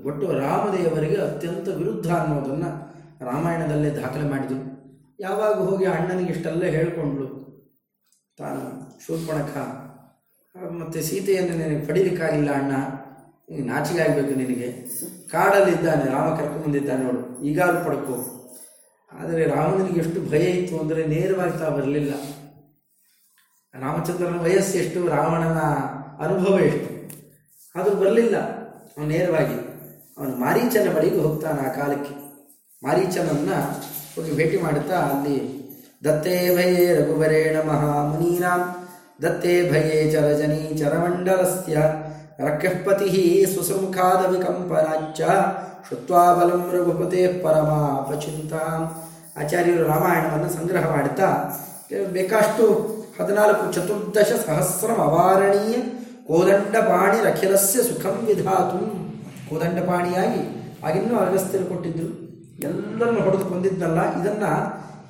S1: ಒಟ್ಟು ರಾಮದೇವರಿಗೆ ಅತ್ಯಂತ ವಿರುದ್ಧ ಅನ್ನೋದನ್ನು ರಾಮಾಯಣದಲ್ಲೇ ದಾಖಲೆ ಮಾಡಿದರು. ಯಾವಾಗ ಹೋಗಿ ಅಣ್ಣನಿಗೆ ಇಷ್ಟೆಲ್ಲ ಹೇಳಿಕೊಂಡ್ಳು. ತಾನು ಶೂರ್ಪಣಕ ಮತ್ತು ಸೀತೆಯನ್ನು ನಿನಗೆ ಪಡೀಲಿಕ್ಕಾಗಿಲ್ಲ ಅಣ್ಣ. ನಾಚಿಗೆ ಆಗಬೇಕು ನಿನಗೆ. ಕಾಡಲ್ಲಿದ್ದಾನೆ, ರಾಮ ಕರ್ಕೊಂಡ್ಬಂದಿದ್ದಾನೆ ನೋಡು. ಈಗಾರು ಪಡ್ಕೋ. ಆದರೆ ರಾಮನಿಗೆ ಎಷ್ಟು ಭಯ ಇತ್ತು ಅಂದರೆ ನೇರವಾಗಿ ತಾ ಬರಲಿಲ್ಲ. ರಾಮಚಂದ್ರನ ವಯಸ್ಸು ಎಷ್ಟು, ರಾವಣನ ಅನುಭವ ಎಷ್ಟು? ಅದು ಬರಲಿಲ್ಲ. ಅವನು ನೇರವಾಗಿ ಅವನು ಮಾರೀಚನ ಬಳಿಗೆ ಹೋಗ್ತಾನೆ ಆ ಕಾಲಕ್ಕೆ. ಮಾರೀಚನನ್ನ ಹೋಗಿ ಭೇಟಿ ಮಾಡುತ್ತಾ ಅಲ್ಲಿ, ದತ್ತೇ ಭಯೇ ರಘುಬರೇಣ ಮಹಾಮುನೀನಾಂ, ದತ್ತೇ ಭಯೇ ಚರಜನಿ ಚರಮಂಡಲಸ್ಯ ರಕ್ಯಪತಿ ಸುಸಂಖಾದ ವಿಕಂಪನಾಚ ಬಲಂ ರಘುಪತೆ ಪರಮಾಪಚಿಂತಾಂ ಆಚಾರ್ಯರು ರಾಮಾಯಣವನ್ನು ಸಂಗ್ರಹ ಮಾಡುತ್ತಾ, ಬೇಕಷ್ಟು ಹದಿನಾಲ್ಕು ಚತುರ್ದಶ ಸಹಸ್ರಂ ಅವಾರಣೀಯ ಕೋದಂಡಪಾಣಿ ರಖಿಲಸ್ಯ ಸುಖಂ ವಿಧಾತು. ಕೋದಂಡಪಾಣಿಯಾಗಿ ಆಗಿನ್ನೂ ಅಗಸ್ತ್ಯರು ಕೊಟ್ಟಿದ್ದರು ಎಲ್ಲರನ್ನು ಹೊಡೆದು ಕೊಂದಿದ್ನಲ್ಲ ಇದನ್ನ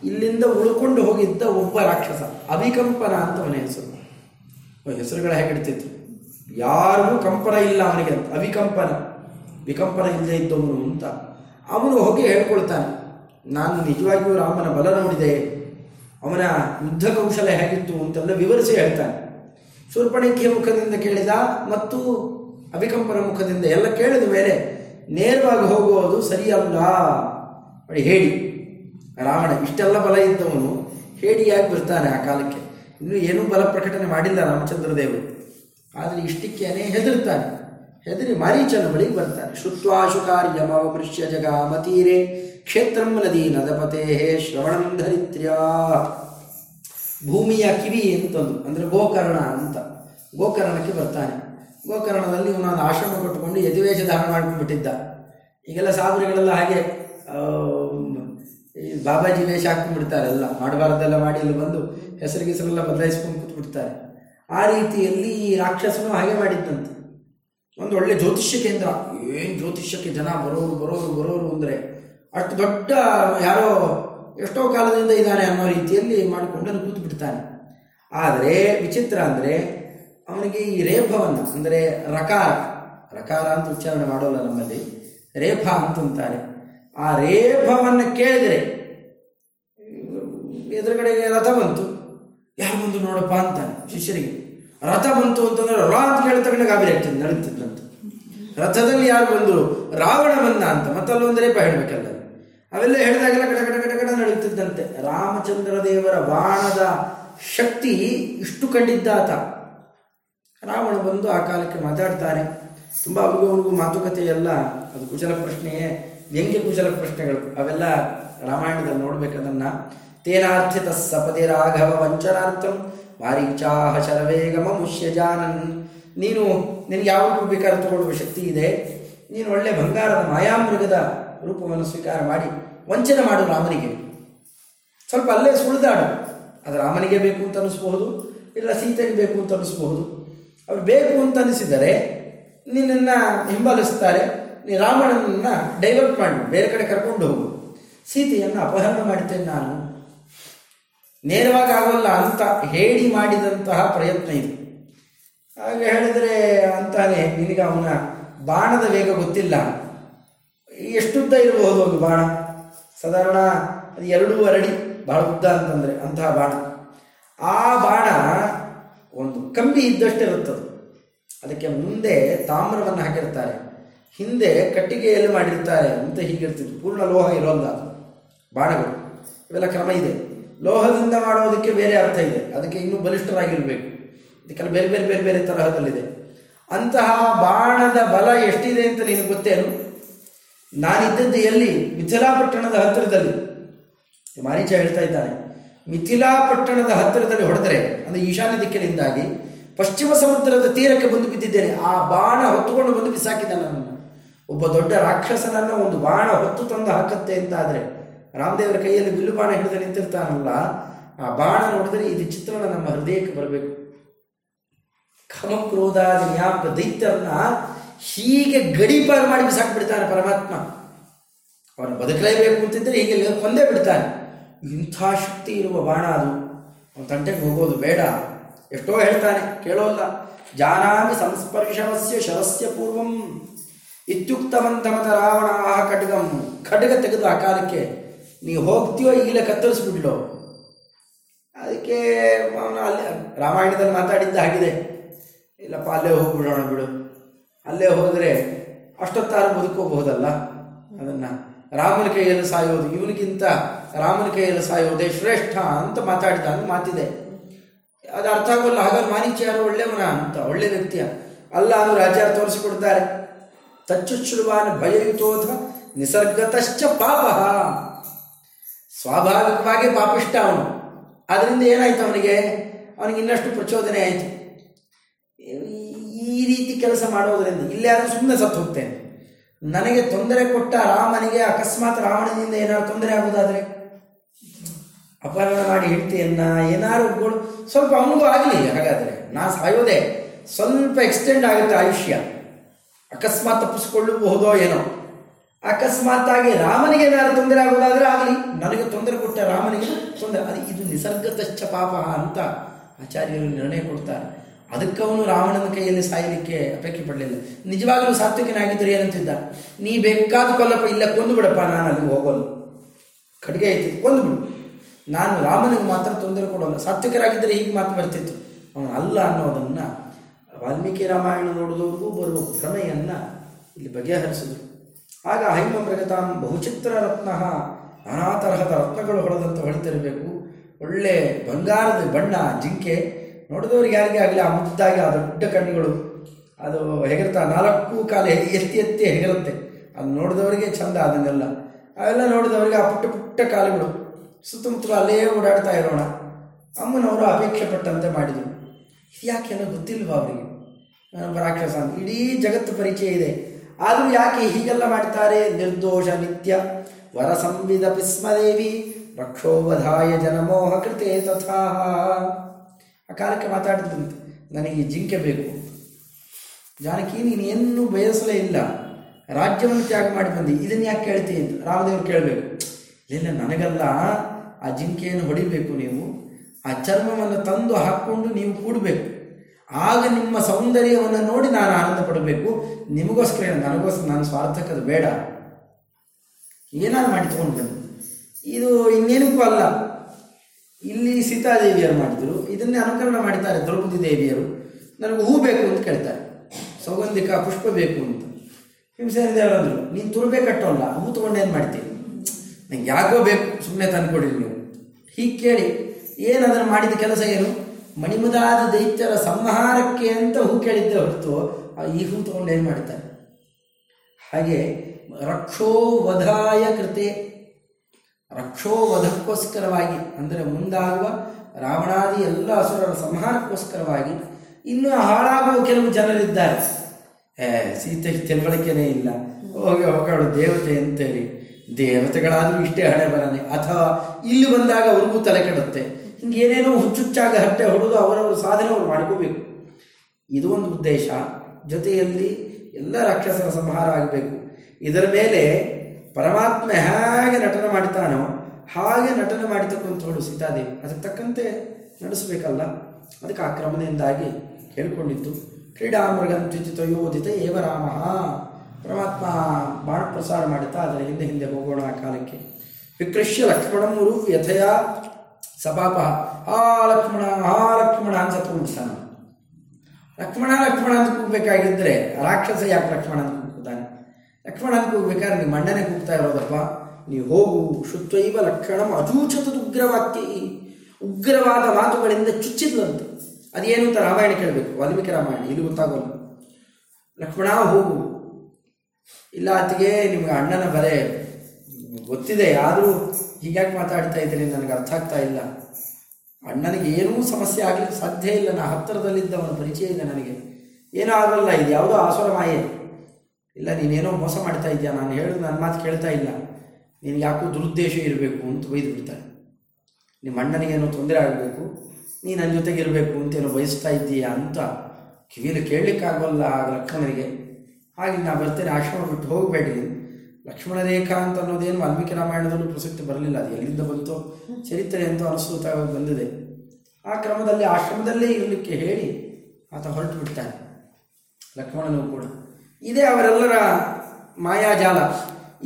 S1: ಇಲ್ಲಿಂದ ಉಳ್ಕೊಂಡು ಹೋಗಿದ್ದ ಒಬ್ಬ ರಾಕ್ಷಸ, ಅಭಿಕಂಪನ ಅಂತ ಅವನ ಹೆಸರು. ಹೆಸರುಗಳ ಹೇಗಿಡ್ತಿತ್ತು ಯಾರಿಗೂ ಕಂಪನ ಇಲ್ಲ ಅವನಿಗೆ ಅಂತ. ಅವಿಕಂಪನ ವಿಕಂಪನ ಇಲ್ಲದೆ ಇದ್ದವನು ಅಂತ. ಅವನು ಹೋಗಿ ಹೇಳ್ಕೊಳ್ತಾನೆ, ನಾನು ನಿಜವಾಗಿಯೂ ರಾಮನ ಬಲ ನೋಡಿದೆ. ಅವನ ಯುದ್ಧ ಕೌಶಲ ಹೇಗಿತ್ತು ಅಂತೆಲ್ಲ ವಿವರಿಸಿ ಹೇಳ್ತಾನೆ. ಶೂರ್ಪಣಿಕೆಯ ಮುಖದಿಂದ ಕೇಳಿದ ಮತ್ತು ಅಭಿಕಂಪನ ಮುಖದಿಂದ ಎಲ್ಲ ಕೇಳಿದ ಮೇಲೆ ನೇರವಾಗಿ ಹೋಗುವುದು ಸರಿಯಲ್ಲ. ಬಳಿ ಹೇಳಿ. ರಾವಣ, ಇಷ್ಟೆಲ್ಲ ಬಲ ಇದ್ದವನು ಹೇಡಿಯಾಗಿ ಬರ್ತಾನೆ ಆ ಕಾಲಕ್ಕೆ? ಇನ್ನು ಏನೂ ಬಲ ಪ್ರಕಟಣೆ ಮಾಡಿಲ್ಲ ರಾಮಚಂದ್ರದೇವರು. ಆದರೆ ಇಷ್ಟಕ್ಕೇನೆ ಹೆದರ್ತಾನೆ. ಹೆದರಿ ಮಾರೀಚನ ಬಳಿಗೆ ಬರ್ತಾನೆ. ಶುತ್ವಾಶು ಪೃಷ್ಯ ಮೃಷ್ಯ ಜಗಾಮತೀರೆ. ಕ್ಷೇತ್ರಂ ನದಿ ನದಪತೆ ಶ್ರವಣಂ ಧರಿತ್ರ್ಯಾ. ಭೂಮಿಯ ಕಿವಿ ಅಂತಂದು ಅಂದರೆ ಗೋಕರ್ಣ ಅಂತ. ಗೋಕರ್ಣಕ್ಕೆ ಬರ್ತಾನೆ. ಗೋಕರ್ಣದಲ್ಲಿ ಇವನೊಂದು ಆಶ್ರಮ ಕೊಟ್ಟುಕೊಂಡು ಯದುವೇಷ ಧಾರಣ ಮಾಡಿಬಿಟ್ಟಿದ್ದ ಈಗೆಲ್ಲ ಸಾಬರಿಗಳೆಲ್ಲ ಹಾಗೆ ಬಾಬಾಜಿ ವೇಷ ಹಾಕೊಂಡ್ಬಿಡ್ತಾರೆ ಎಲ್ಲ. ಮಾಡಬಾರ್ದೆಲ್ಲ ಮಾಡಿ ಇಲ್ಲಿ ಬಂದು ಹೆಸರು ಗಿಸರೆಲ್ಲ ಬದಲಾಯಿಸ್ಕೊಂಡು ಕೂತ್ಬಿಡ್ತಾರೆ. ಆ ರೀತಿಯಲ್ಲಿ ರಾಕ್ಷಸನು ಹಾಗೆ ಮಾಡಿದ್ದಂತೆ. ಒಂದು ಒಳ್ಳೆ ಜ್ಯೋತಿಷ್ಯ ಕೇಂದ್ರ. ಏನು ಜ್ಯೋತಿಷ್ಯಕ್ಕೆ ಜನ ಬರೋರು ಬರೋರು ಬರೋರು ಅಂದರೆ ಅಷ್ಟು ದೊಡ್ಡ ಯಾರೋ ಎಷ್ಟೋ ಕಾಲದಿಂದ ಇದ್ದಾನೆ ಅನ್ನೋ ರೀತಿಯಲ್ಲಿ ಮಾಡಿಕೊಂಡು ಕೂತು ಬಿಡ್ತಾನೆ ಆದರೆ ವಿಚಿತ್ರ ಅಂದರೆ ಅವನಿಗೆ ಈ ರೇಫವನ್ನು ಅಂದರೆ ರಕಾರ ರಕಾರ ಅಂತ ಉಚ್ಚಾರಣೆ ಮಾಡೋಲ್ಲ ನಮ್ಮಲ್ಲಿ ರೇಫ ಅಂತಂತಾರೆ ಆ ರೇಫವನ್ನು ಕೇಳಿದರೆ ಎದುರುಗಡೆಗೆ ರಥ ಬಂತು. ಯಾರು ಬಂದು ನೋಡಪ್ಪ ಅಂತಾನೆ ಶಿಷ್ಯರಿಗೆ. ರಥ ಬಂತು ಅಂತಂದ್ರೆ ರಾ ಅಂತ ಕೇಳಿದ ತಕ್ಷಣ ಗಾಬರಿ ಆಗ್ತದೆ ನಡೀತಿದ್ದಂತ ರಥದಲ್ಲಿ ಯಾರು ಬಂದರು ಬಂದ ಅಂತ ಮತ್ತಲ್ಲೊಂದು ರೇಪ ಹೇಳ್ಬೇಕಲ್ಲ. ಅವೆಲ್ಲ ಹೇಳಿದಾಗೆಲ್ಲ ಕಡ ಕಡ ಕಡ ಕಡ ನಡೀತಿದ್ದಂತೆ. ರಾಮಚಂದ್ರ ದೇವರ ಬಾಣದ ಶಕ್ತಿ ಇಷ್ಟು ಕಂಡಿದ್ದಾತ. ರಾವಣ ಬಂದು ಆ ಕಾಲಕ್ಕೆ ಮಾತಾಡ್ತಾನೆ ತುಂಬ ಅವ್ರಿಗೂ ಮಾತುಕತೆ ಎಲ್ಲ ಅದು ಕುಶಲ ಪ್ರಶ್ನೆಯೇ, ವ್ಯಂಗ್ಯ ಕುಶಲ ಪ್ರಶ್ನೆಗಳು. ಅವೆಲ್ಲ ರಾಮಾಯಣದಲ್ಲಿ ನೋಡ್ಬೇಕದನ್ನ. ತೇನಾರ್ಥಿತ ಸಪದಿ ರಾಘವ ವಂಚನಾರ್ಥಂ ಮಾರೀಚಾಹ ಶರವೇಗಮ ಮುಷ್ಯಜಾನನ್. ನೀನು, ನಿನಗೆ ಯಾವ ರೂಪ ಬೇಕಾದ್ರೂ ತಗೊಳ್ಳುವ ಶಕ್ತಿ ಇದೆ. ನೀನು ಒಳ್ಳೆ ಬಂಗಾರದ ಮಾಯಾಮೃಗದ ರೂಪವನ್ನು ಸ್ವೀಕಾರ ಮಾಡಿ ವಂಚನೆ ಮಾಡು ರಾಮನಿಗೆ. ಸ್ವಲ್ಪ ಅಲ್ಲೇ ಸುಳಿದಾಡು. ಅದು ರಾಮನಿಗೆ ಬೇಕು ಅಂತ ಅನಿಸ್ಬಹುದು ಇಲ್ಲ ಸೀತೆಗೆ ಬೇಕು ಅಂತ ಅನಿಸ್ಬಹುದು ಅವ್ರು ಬೇಕು ಅಂತ ಅನಿಸಿದರೆ ನಿನ್ನನ್ನು ಹಿಂಬಾಲಿಸ್ತಾರೆ, ನೀ ರಾಮನನ್ನ ಡೈವರ್ಟ್ ಮಾಡಿ, ಬೇರೆ ಕಡೆ ಕರ್ಕೊಂಡು ಹೋಗು. ಸೀತೆಯನ್ನು ಅಪಹರಣ ಮಾಡ್ತೇನೆ ನಾನು. ನೇರವಾಗಿ ಆಗೋಲ್ಲ ಅಂತ ಹೇಳಿ ಮಾಡಿದಂತಹ ಪ್ರಯತ್ನ ಇದು. ಹಾಗೆ ಹೇಳಿದರೆ ಅಂತಾನೆ, ನಿನಗೆ ಅವನ ಬಾಣದ ವೇಗ ಗೊತ್ತಿಲ್ಲ. ಎಷ್ಟುದ್ದ ಇರಬಹುದು ಒಂದು ಬಾಣ? ಸಾಧಾರಣ ಅದು ಎರಡೂ ಅರಡಿ ಬಹಳ ಉದ್ದ ಅಂತಂದರೆ ಅಂತಹ ಬಾಣ. ಆ ಬಾಣ ಒಂದು ಕಂಬಿ ಇದ್ದಷ್ಟಿರುತ್ತದೆ ಅದಕ್ಕೆ ಮುಂದೆ ತಾಮ್ರವನ್ನು ಹಾಕಿರ್ತಾರೆ. ಹಿಂದೆ ಕಟ್ಟಿಗೆಯಲ್ಲಿ ಮಾಡಿರ್ತಾರೆ ಅಂತ ಹೀಗಿರ್ತಿತ್ತು ಪೂರ್ಣ ಲೋಹ ಇರೋಲ್ಲ ಬಾಣಗಳು. ಇವೆಲ್ಲ ಕ್ರಮ ಇದೆ. ಲೋಹದಿಂದ ಮಾಡೋದಕ್ಕೆ ಬೇರೆ ಅರ್ಥ ಇದೆ. ಅದಕ್ಕೆ ಇನ್ನೂ ಬಲಿಷ್ಠರಾಗಿರಬೇಕು. ಇದಕ್ಕೆಲ್ಲ ಬೇರೆ ಬೇರೆ ಬೇರೆ ಬೇರೆ ತರಹದಲ್ಲಿದೆ. ಅಂತಹ ಬಾಣದ ಬಲ ಎಷ್ಟಿದೆ ಅಂತ ನಿನಗೆ ಗೊತ್ತೇನು? ನಾನಿದ್ದದ್ದು ಎಲ್ಲಿ? ಮಿಥಿಲಾಪಟ್ಟಣದ ಹತ್ತಿರದಲ್ಲಿ. ಮಾರೀಚ ಹೇಳ್ತಾ ಇದ್ದಾನೆ, ಮಿಥಿಲಾಪಟ್ಟಣದ ಹತ್ತಿರದಲ್ಲಿ ಹೊಡೆದರೆ, ಅಂದರೆ ಈಶಾನ್ಯ ದಿಕ್ಕಿನಿಂದಾಗಿ ಪಶ್ಚಿಮ ಸಮುದ್ರದ ತೀರಕ್ಕೆ ಬಂದು ಬಿದ್ದಿದ್ದೇನೆ. ಆ ಬಾಣ ಹೊತ್ತುಕೊಂಡು ಬಂದು ಬಿಸಾಕಿದ್ದ ನನ್ನನ್ನು ಒಬ್ಬ ದೊಡ್ಡ ರಾಕ್ಷಸನನ್ನು ಒಂದು ಬಾಣ ಹೊತ್ತು ತಂದು ಹಾಕತ್ತೆ ಅಂತ ಆದರೆ ರಾಮದೇವರ ಕೈಯಲ್ಲಿ ಬಿಲ್ಲು ಬಾಣ ಹಿಡಿದು ನಿಂತಿರ್ತಾನಲ್ಲ, ಆ ಬಾಣ ನೋಡಿದ್ರೆ ಇದು ಚಿತ್ರಣ ನಮ್ಮ ಹೃದಯಕ್ಕೆ ಬರಬೇಕು. ಕಾಮಕ್ರೋಧಾದಿ ಜ್ಞಾಪಕ ದೈತ್ಯರನ್ನ ಹೀಗೆ ಗಡೀಪಾರು ಮಾಡಿ ಬಿಸಾಕ್ಬಿಡ್ತಾನೆ ಪರಮಾತ್ಮ. ಅವನು ಬದುಕಲೇಬೇಕು ಅಂತಿದ್ರೆ ಹೀಗೆ ಕೊಂದೇ ಬಿಡ್ತಾನೆ. ಇಂಥ ಶಕ್ತಿ ಇರುವ ಬಾಣ ಅದು. ಅವನ ತಂಟೆಗೆ ಹೋಗೋದು ಬೇಡ. ಎಷ್ಟೋ ಹೇಳ್ತಾನೆ ಕೇಳೋಲ್ಲ ಜಾನಾಮಿ ಸಂಸ್ಪರ್ಶವಸ್ಯ ಶರಸ್ಯ ಪೂರ್ವಂ. ಇತ್ಯುಕ್ತವಂತಮತ ರಾವಣ ಆಹ ಖಡ್ಗಂ. ಖಡ್ಗ ತೆಗೆದು ಆ ಕಾಲಕ್ಕೆ ನೀ ಹೋಗ್ತೀಯೋ ಈಗಲೇ ಕತ್ತರಿಸ್ಬಿಡ್ಲೋ. ಅದಕ್ಕೆ ಅವನು ಅಲ್ಲಿ ರಾಮಾಯಣದಲ್ಲಿ ಮಾತಾಡಿದ್ದ ಆಗಿದೆ ಇಲ್ಲಪ್ಪ, ಅಲ್ಲೇ ಹೋಗ್ಬಿಡೋಣ ಬಿಡು. ಅಲ್ಲೇ ಹೋದರೆ ಅಷ್ಟೊತ್ತಾರು ಬದುಕೋಬಹುದಲ್ಲ? ಅದನ್ನು ರಾಮನ ಕೈಯಲ್ಲಿ ಸಾಯೋದು, ಇವನಿಗಿಂತ ರಾಮನ ಕೈಯಲ್ಲಿ ಸಾಯೋದೇ ಶ್ರೇಷ್ಠ ಅಂತ ಮಾತಾಡಿದ ಅಂತ ಮಾತಿದೆ. ಅದು ಅರ್ಥ ಆಗೋಲ್ಲ, ಹಾಗಾದ್ರೆ ಮಾರೀಚ ಯಾರು ಒಳ್ಳೆಯವನ ಅಂತ, ಒಳ್ಳೆ ವ್ಯಕ್ತಿಯ. ಅಲ್ಲ ಅವರು ಆಚಾರ ತೋರಿಸಿಕೊಡ್ತಾರೆ? ತಚ್ಚುಚ್ಛುಡುವಾನ ಭಯಯುತೋಧ ನಿಸರ್ಗತಶ್ಚ ಪಾಪ. ಸ್ವಾಭಾವಿಕವಾಗಿ ಪಾಪಿಷ್ಟ ಅವನು. ಅದರಿಂದ ಏನಾಯ್ತು ಅವನಿಗೆ? ಅವನಿಗೆ ಇನ್ನಷ್ಟು ಪ್ರಚೋದನೆ ಆಯಿತು. ಈ ರೀತಿ ಕೆಲಸ ಮಾಡೋದರಿಂದ ಇಲ್ಲೇ ಸುಮ್ಮನೆ ಸತ್ತು ಹೋಗ್ತೇನೆ. ನನಗೆ ತೊಂದರೆ ಕೊಟ್ಟ ರಾಮನಿಗೆ ಅಕಸ್ಮಾತ್ ರಾವಣನಿಂದ ಏನಾದ್ರು ತೊಂದರೆ ಆಗೋದಾದರೆ? ಅಪಹರಣ ಮಾಡಿ ಹಿಡ್ತಿಯನ್ನ ಒಬ್ಬಳು ಸ್ವಲ್ಪ ಅವನಿಗೂ ಆಗಲಿ ಹಾಗಾದರೆ. ನಾ ಸಾಯೋದೆ. ಸ್ವಲ್ಪ ಎಕ್ಸ್ಟೆಂಡ್ ಆಗುತ್ತೆ ಆಯುಷ್ಯ. ಅಕಸ್ಮಾತ್ ತಪ್ಪಿಸ್ಕೊಳ್ಳಬಹುದೋ ಏನೋ. ಅಕಸ್ಮಾತ್ ಆಗಿ ರಾಮನಿಗೆ ಏನಾದ್ರು ತೊಂದರೆ ಆಗೋದಾದರೆ ಆಗಲಿ. ನನಗೆ ತೊಂದರೆ ಕೊಟ್ಟ ರಾಮನಿಗೆ ತೊಂದರೆ. ಅದು ಇದು ನಿಸರ್ಗತಶ್ಚ ಪಾಪ ಅಂತ ಆಚಾರ್ಯರು ನಿರ್ಣಯ ಕೊಡ್ತಾರೆ. ಅದಕ್ಕೆ ಅವನು ರಾವಣನ ಕೈಯಲ್ಲಿ ಸಾಯಲಿಕ್ಕೆ ಅಪೇಕ್ಷೆ ಪಡಲಿಲ್ಲ. ನಿಜವಾಗಲೂ ಸಾತ್ವಿಕನಾಗಿದ್ದರೆ ಏನಂತಿದ್ದ? ನೀ ಬೇಕಾದ ಕೊಲ್ಲಪ್ಪ ಇಲ್ಲ, ಕೊಂದು ಬಿಡಪ್ಪ, ನಾನು ಅಲ್ಲಿ ಹೋಗೋಲ್ಲ ಖಡ್ಗೆ ಐತಿ, ಕೊಂದು ಬಿಡು. ನಾನು ರಾಮನಿಗೆ ಮಾತ್ರ ತೊಂದರೆ ಕೊಡೋಲ್ಲ. ಸಾತ್ವಿಕರಾಗಿದ್ದರೆ ಹೀಗೆ ಮಾತು ಬರ್ತಿತ್ತು. ಅವನು ಅಲ್ಲ ಅನ್ನೋದನ್ನು ವಾಲ್ಮೀಕಿ ರಾಮಾಯಣ ನೋಡಿದವ್ರಿಗೂ ಬರುವ ಭ್ರಮೆಯನ್ನ ಇಲ್ಲಿ ಬಗೆಹರಿಸಿದ್ರು. ಆಗ ಹೈಮ ಮೃಗತಾಂ ಬಹುಚಿತ್ರ ರತ್ನ ನಾನಾ ತರಹದ ರತ್ನಗಳು ಹೊಳೆದಂತ ಹೊಳಿತಿರಬೇಕು ಒಳ್ಳೆ ಬಂಗಾರದ ಬಣ್ಣ, ಜಿಂಕೆ ನೋಡಿದವ್ರಿಗೆ ಯಾರಿಗೆ ಆಗಲಿ ಆ ಮುದ್ದಾಗಿ ಆ ದೊಡ್ಡ ಕಣ್ಣುಗಳು. ಅದು ಹೆಗರ್ತಾ ನಾಲ್ಕು ಕಾಲ ಎತ್ತಿ ಎತ್ತಿ ಹೆಗರುತ್ತೆ. ಅದು ನೋಡಿದವರಿಗೆ ಚಂದ ಅದನ್ನೆಲ್ಲ ಅವೆಲ್ಲ ನೋಡಿದವರಿಗೆ ಆ ಪುಟ್ಟ ಪುಟ್ಟ ಕಾಲುಗಳು. ಸುತ್ತಮುತ್ತಲು ಅಲ್ಲೇ ಓಡಾಡ್ತಾ ಇರೋಣ. ಅಮ್ಮನವರು ಅಪೇಕ್ಷೆ ಪಟ್ಟಂತೆ ಮಾಡಿದರು. ಯಾಕೆಲ್ಲ ಗೊತ್ತಿಲ್ವಾ ಅವರಿಗೆ? ರಾಕ್ಷಸ ಅಂತ. ಇಡೀ ಜಗತ್ತು ಪರಿಚಯ ಇದೆ. ಆದರೂ ಯಾಕೆ ಹೀಗೆಲ್ಲ ಮಾಡ್ತಾರೆ? ನಿರ್ದೋಷ ನಿತ್ಯ. ವರ ಸಂವಿಧ ಪಿಸ್ಮದೇವಿ ರಕ್ಷೋವಧಾಯ ಜನಮೋಹ ಕೃತೆ ತಥಾ ಆ ಕಾಲಕ್ಕೆ ಮಾತಾಡಿದ್ರಂತೆ. ನನಗೆ ಜಿಂಕೆ ಬೇಕು. ಜಾನಕಿ, ನೀನು ಏನೂ ಬಯಸಲೇ ಇಲ್ಲ. ರಾಜ್ಯವನ್ನು ತ್ಯಾಗ ಮಾಡಿ ಬಂದು. ಇದನ್ನು ಯಾಕೆ ಕೇಳ್ತೀನಿ ಅಂತ ರಾಮದೇವರು ಕೇಳಬೇಕು. ಇಲ್ಲ ನನಗಲ್ಲ. ಆ ಜಿಂಕೆಯನ್ನು ಹೊಡಿಬೇಕು ನೀವು. ಆ ಚರ್ಮವನ್ನು ತಂದು ಹಾಕ್ಕೊಂಡು ನೀವು ಕೂಡಬೇಕು. ಆಗ ನಿಮ್ಮ ಸೌಂದರ್ಯವನ್ನು ನೋಡಿ ನಾನು ಆನಂದ ಪಡಬೇಕು. ನಿಮಗೋಸ್ಕರ ನನಗೋಸ್ಕರ ನಾನು ಸ್ವಾರ್ಥಕ್ಕದು ಬೇಡ. ಏನಾದ್ರು ಮಾಡಿ ತಗೊಂಡು ಇದು ಇನ್ನೇನಕ್ಕೂ ಅಲ್ಲ. ಇಲ್ಲಿ ಸೀತಾದೇವಿಯರು ಮಾಡಿದ್ರು. ಇದನ್ನೇ ಅನುಕರಣ ಮಾಡ್ತಾರೆ ದ್ರೌಪದಿ ದೇವಿಯರು. ನನಗೆ ಹೂ ಬೇಕು ಅಂತ ಕೇಳ್ತಾರೆ. ಸೌಗಂಧಿಕ ಪುಷ್ಪ ಬೇಕು ಅಂತ. ಹಿಂಸೇನ ಹೇಳಿದ್ರು ನೀನು ತುರುಬೆ ಕಟ್ಟೋಲ್ಲ, ಹೂ ತಗೊಂಡು ಏನು ಮಾಡ್ತೀನಿ ನಂಗೆ ಯಾಕೋ ಬೇಕು ಸುಮ್ಮನೆ ತಂದ್ಕೊಡಿ ನೀವು ಹೀಗೆ ಕೇಳಿ, ಏನು ಅದನ್ನು ಮಾಡಿದ ಕೆಲಸ ಏನು? ಮಣಿಮುದಾದ ದೈತ್ಯರ ಸಂಹಾರಕ್ಕೆ ಅಂತ ಹೂ ಕೇಳಿದ್ದೆ ಹೊರತು ಈ ಹೂ ತಗೊಂಡು ಏನು ಮಾಡ್ತಾರೆ? ಹಾಗೆ, ರಕ್ಷೋ ವಧಾಯ ಕೃತೆ. ರಕ್ಷೋವಧಕ್ಕೋಸ್ಕರವಾಗಿ ಅಂದರೆ ಮುಂದಾಗುವ ರಾವಣಾದಿ ಎಲ್ಲ ಅಸುರರ ಸಂಹಾರಕ್ಕೋಸ್ಕರವಾಗಿ ಇನ್ನೂ ಹಾಳಾಗುವ ಕೆಲವು ಜನರಿದ್ದಾರೆ. ಏ, ಸೀತೆ ತಿಳುವಳಿಕೆನೇ ಇಲ್ಲ. ಹೋಗಿ ಹೋಗಾಳು ದೇವತೆ ಅಂತೇಳಿ ದೇವತೆಗಳಾದರೂ ಇಷ್ಟೇ ಹಣೆ ಬರನೆ ಅಥವಾ ಇಲ್ಲಿ ಬಂದಾಗ ಅವ್ರಿಗೂ ತಲೆ ಕೆಡುತ್ತೆ. ಹಿಂಗೆ ಏನೇನೋ ಹುಚ್ಚುಚ್ಚಾಗ ಹಟ್ಟೆ ಹೊಡೆದು ಅವರವರ ಸಾಧನೆ ಅವ್ರು ಮಾಡ್ಕೋಬೇಕು. ಇದು ಒಂದು ಉದ್ದೇಶ. ಜೊತೆಯಲ್ಲಿ ಎಲ್ಲ ರಾಕ್ಷಸರ ಸಂಹಾರ ಆಗಬೇಕು. ಇದರ ಮೇಲೆ ಪರಮಾತ್ಮ ಹೇಗೆ ನಟನೆ ಮಾಡ್ತಾನೋ ಹಾಗೆ ನಟನೆ ಮಾಡಿತಕ್ಕಂಥವಳು ಸೀತಾದೇವಿ. ಅದಕ್ಕೆ ತಕ್ಕಂತೆ ನಡೆಸಬೇಕಲ್ಲ? ಅದಕ್ಕೆ ಆ ಕ್ರಮದಿಂದಾಗಿ ಕೇಳಿಕೊಂಡಿತ್ತು ಕ್ರೀಡಾಮೃಗಂ ತ್ಯುಚಿತಯೋದಿತ ಏವ ರಾಮ. ಪರಮಾತ್ಮ ಬಾಣ ಪ್ರಸಾರ ಮಾಡುತ್ತಾ ಅದರ ಹಿಂದೆ ಹಿಂದೆ ಹೋಗೋಣ ಆ ಕಾಲಕ್ಕೆ. ವಿಕೃಷ್ಯ ಲಕ್ಷ್ಮಣಮುರು ಯಥಯ ಸಪಾಪ ಆ ಲಕ್ಷ್ಮಣ ಆ ಲಕ್ಷ್ಮಣ ಅಂತ ಕೂಗ್ತಾನೆ. ಲಕ್ಷ್ಮಣ ಲಕ್ಷ್ಮಣ ಅಂತ ಕೂಗ್ಬೇಕಾಗಿದ್ದರೆ ರಾಕ್ಷಸ ಯಾಕೆ ಲಕ್ಷ್ಮಣ ಅಂತ ಕೂಗ್ತಾನೆ? ಲಕ್ಷ್ಮಣ ಅಂತ ಕೂಗ್ಬೇಕಾದ್ರೆ ಮಂಡನೆ ಕೂಗ್ತಾ ಇರೋದಪ್ಪ ನೀವು ಹೋಗು ಶುತ್ವೈವ ಲಕ್ಷಣಂ ಅಚೂಚತದ ಉಗ್ರವಾಕ್ಯ. ಉಗ್ರವಾದ ಮಾತುಗಳಿಂದ ಚುಚ್ಚಿದ್ಲಂತೆ ಅದೇನು ಅಂತ ರಾಮಾಯಣ ಕೇಳಬೇಕು, ವಾಲ್ಮೀಕಿ ರಾಮಾಯಣ ಇಲ್ಲಿ ಗೊತ್ತಾಗೋಲ್ಲ ಲಕ್ಷ್ಮಣ, ಹೋಗು. ಇಲ್ಲ ಆತಿಗೆ ನಿಮ್ಗೆ ಅಣ್ಣನ ಬರೆ ಗೊತ್ತಿದೆ ಯಾರೂ ಹೀಗ್ಯಾಕೆ ಮಾತಾಡ್ತಾ ಇದ್ದೀರಿ, ನನಗೆ ಅರ್ಥ ಆಗ್ತಾ ಇಲ್ಲ. ಅಣ್ಣನಿಗೆ ಏನೂ ಸಮಸ್ಯೆ ಆಗಲಿಕ್ಕೆ ಸಾಧ್ಯ ಇಲ್ಲ, ನಾ ಹತ್ತಿರದಲ್ಲಿದ್ದವನ ಪರಿಚಯ ಇದೆ ನನಗೆ. ಏನೂ ಆಗಲ್ಲ ಇದು ಯಾವುದೋ ಆಸುರ ಮಾಯೆ. ಇಲ್ಲ, ನೀನೇನೋ ಮೋಸ ಮಾಡ್ತಾ ಇದೆಯಾ, ನಾನು ಹೇಳೋದು ನನ್ನ ಮಾತು ಕೇಳ್ತಾ ಇಲ್ಲ. ನೀನು ಯಾಕೋ ದುರುದ್ದೇಶ ಇರಬೇಕು ಅಂತ ಬೈದು ಬಿಡ್ತಾನೆ. ನಿಮ್ಮ ಅಣ್ಣನಿಗೇನೋ ತೊಂದರೆ ಆಗಬೇಕು ನೀ ನನ್ನ ಜೊತೆಗೆ ಇರಬೇಕು ಅಂತೇನೋ ಬಯಸ್ತಾ ಇದ್ದೀಯಾ ಅಂತ ಕಿವಿಯಲ್ಲಿ ಕೇಳಲಿಕ್ಕಾಗಲ್ಲ ಆ ಲಕ್ಷ್ಮಣನಿಗೆ. ಹಾಗೆ ನಾ ಬರ್ತೇನೆ ಆಶ್ರಮ ಬಿಟ್ಟು ಹೋಗಬೇಡಿ ಲಕ್ಷ್ಮಣ ರೇಖಾ ಅಂತ ಅನ್ನೋದೇನು ವಾಲ್ಮೀಕಿ ರಾಮಾಯಣದಲ್ಲೂ ಪ್ರಸಕ್ತಿ ಬರಲಿಲ್ಲ. ಅದು ಎಲ್ಲಿಂದ ಬಂತೋ ಚರಿತ್ರೆ ಅಂತ ಅನುಸೂತ ಬಂದಿದೆ. ಆ ಕ್ರಮದಲ್ಲಿ ಆಶ್ರಮದಲ್ಲೇ ಇರಲಿಕ್ಕೆ ಹೇಳಿ ಆತ ಹೊರಟು ಬಿಡ್ತಾನೆ. ಲಕ್ಷ್ಮಣನೂ ಕೂಡ. ಇದೇ ಅವರೆಲ್ಲರ ಮಾಯಾಜಾಲ.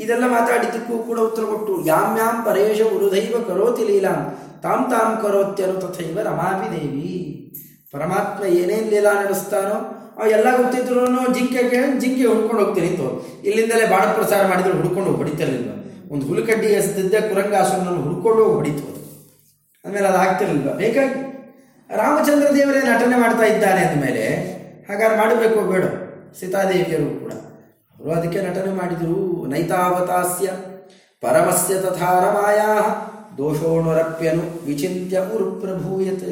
S1: ಇದೆಲ್ಲ ಮಾತಾಡಿದ್ದಕ್ಕೂ ಕೂಡ ಉತ್ತರ ಕೊಟ್ಟು, ಯಾಮ್ ಯಾಮ್ ಪರೇಶ ಗುರುದೈವ ಕರೋತಿ ಲೀಲಾಂ ತಾಂ ತಾಂ ಕರೋತ್ಯನು ತಥೈವ ರಮಾಪಿ ದೇವಿ. ಪರಮಾತ್ಮ ಏನೇನು ಲೀಲಾ ನಡೆಸ್ತಾನೋ ಅವ ಎಲ್ಲ ಗೊತ್ತಿದ್ರು ಜಿಂಕೆ ಕೇಳಿ ಜಿಂಕೆ ಹುಡ್ಕೊಂಡು ಹೋಗ್ತೀನಿ ಅಂತ ಇಲ್ಲಿಂದಲೇ ಬಾಣ ಪ್ರಸಾರ ಮಾಡಿದ್ರು ಹುಡ್ಕೊಂಡು ಹೋಗಿ ಹೊಡಿತಿರ್ಲಿಲ್ಲ ಒಂದು ಹುಲಕಡ್ಡಿ ಎಸೆದಿದ್ದೆ ಕುರಂಗಾಸುರನನ್ನು ಹುಡ್ಕೊಂಡು ಹೋಗಿ ಹೊಡಿತು ಅದು. ಆಮೇಲೆ ಅದು ಆಗ್ತಿರ್ಲಿಲ್ಲ ಬೇಕಾಗಿ. ರಾಮಚಂದ್ರ ದೇವರೇ ನಟನೆ ಮಾಡ್ತಾ ಇದ್ದಾನೆ ಅಂದಮೇಲೆ, ಹಾಗಾದ್ರೆ ಮಾಡಬೇಕು ಬೇಡ, ಸೀತಾದೇವಿಯರು ಕೂಡ. ಅವರು ಅದಕ್ಕೆ ನಟನೆ ಮಾಡಿದರು. ನೈತಾವತಾಸ್ಯ ಪರಮಸ್ಯ ತಥಾ ರಮಾಯಾ ದೋಷೋಣರಪ್ಯನು ವಿಚಿಂತ್ಯ ಉರುಪ್ರಭೂಯತ್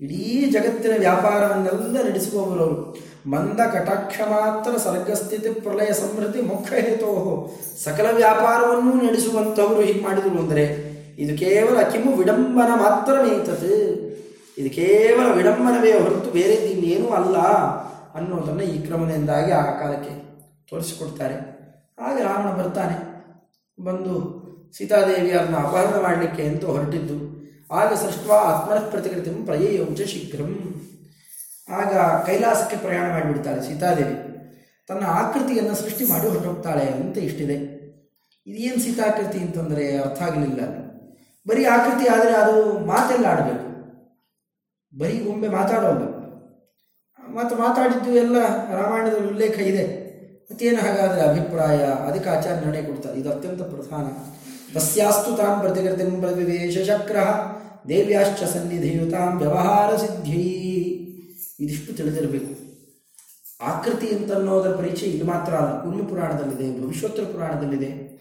S1: ಇಡೀ ಜಗತ್ತಿನ ವ್ಯಾಪಾರವನ್ನೆಲ್ಲ ನಡೆಸುವವರು ಮಂದ ಕಟಾಕ್ಷ ಮಾತ್ರ ಸರ್ಗಸ್ಥಿತಿ ಪ್ರಲಯ ಸಮೃದ್ಧಿ ಮೋಕ್ಷ ಹೇತೋ. ಸಕಲ ವ್ಯಾಪಾರವನ್ನೂ ನಡೆಸುವಂಥವರು ಹೀಗೆ ಮಾಡಿದರು ಅಂದರೆ ಇದು ಕೇವಲ ಕಿಮು ವಿಡಂಬನ ಮಾತ್ರಮೇತತ್ ಇದು ಕೇವಲ ವಿಡಂಬನವೇ ಹೊರತು ಬೇರೆ ಇನ್ನೇನೂ ಅಲ್ಲ ಅನ್ನೋದನ್ನು ಈ ಕ್ರಮದಿಂದಾಗಿ ಆ ಕಾಲಕ್ಕೆ ತೋರಿಸಿಕೊಡ್ತಾರೆ. ಆಗ ರಾವಣ ಬರ್ತಾನೆ. ಬಂದು ಸೀತಾದೇವಿಯರನ್ನು ಅಪಹರಣ ಮಾಡಲಿಕ್ಕೆ ಅಂತ ಹೊರಟಿದ್ದು. ಆಗ ಸೃಷ್ಟ ಆತ್ಮನ ಪ್ರತಿಕೃತಿ ಪ್ರಯೇಯಂಚ ಶೀಘ್ರಂ. ಆಗ ಕೈಲಾಸಕ್ಕೆ ಪ್ರಯಾಣ ಮಾಡಿಬಿಡ್ತಾಳೆ ಸೀತಾದೇವಿ. ತನ್ನ ಆಕೃತಿಯನ್ನು ಸೃಷ್ಟಿ ಮಾಡಿ ಹೊರಟೋಗ್ತಾಳೆ ಅಂತ ಇಷ್ಟಿದೆ. ಇದೇನು ಸೀತಾಕೃತಿ ಅಂತಂದರೆ ಅರ್ಥ ಆಗಲಿಲ್ಲ. ಬರೀ ಆಕೃತಿ ಆದರೆ ಅದು ಮಾತೆಲ್ಲ ಆಡಬೇಕು. ಬರೀ ಒಮ್ಮೆ ಮಾತಾಡೋಲ್ಲ. ಮತ್ತು ಮಾತಾಡಿದ್ದು ಎಲ್ಲ ರಾಮಾಯಣದ ಉಲ್ಲೇಖ ಇದೆ. ಮತ್ತೇನು ಹಾಗಾದರೆ ಅಭಿಪ್ರಾಯ, ಅದಕ್ಕೆ ಆಚಾರ್ಯ ನಿರ್ಣಯ ಕೊಡ್ತಾರೆ. ಇದು ಅತ್ಯಂತ ಪ್ರಧಾನ. ತಸ್ಯಾಸ್ತು ತಾಂ ಪ್ರತಿಕೃತಿಂ ಪ್ರವಿವೇಶ ಚಕ್ರ ದೇವ್ಯಾಶ್ಚ ಸನ್ನಿಧಿಯುತಾಂ ವ್ಯವಹಾರ ಸಿದ್ಧಿ. ಇದಿಷ್ಟು ತಿಳಿದಿರಬೇಕು. ಆಕೃತಿ ಅಂತನ್ನೋದರ ಪರಿಚಯ ಇದು ಮಾತ್ರ ಅಲ್ಲ. ಕುರ್ಮ ಪುರಾಣದಲ್ಲಿದೆ, ಭವಿಷ್ಯೋತ್ತರ ಪುರಾಣದಲ್ಲಿದೆ.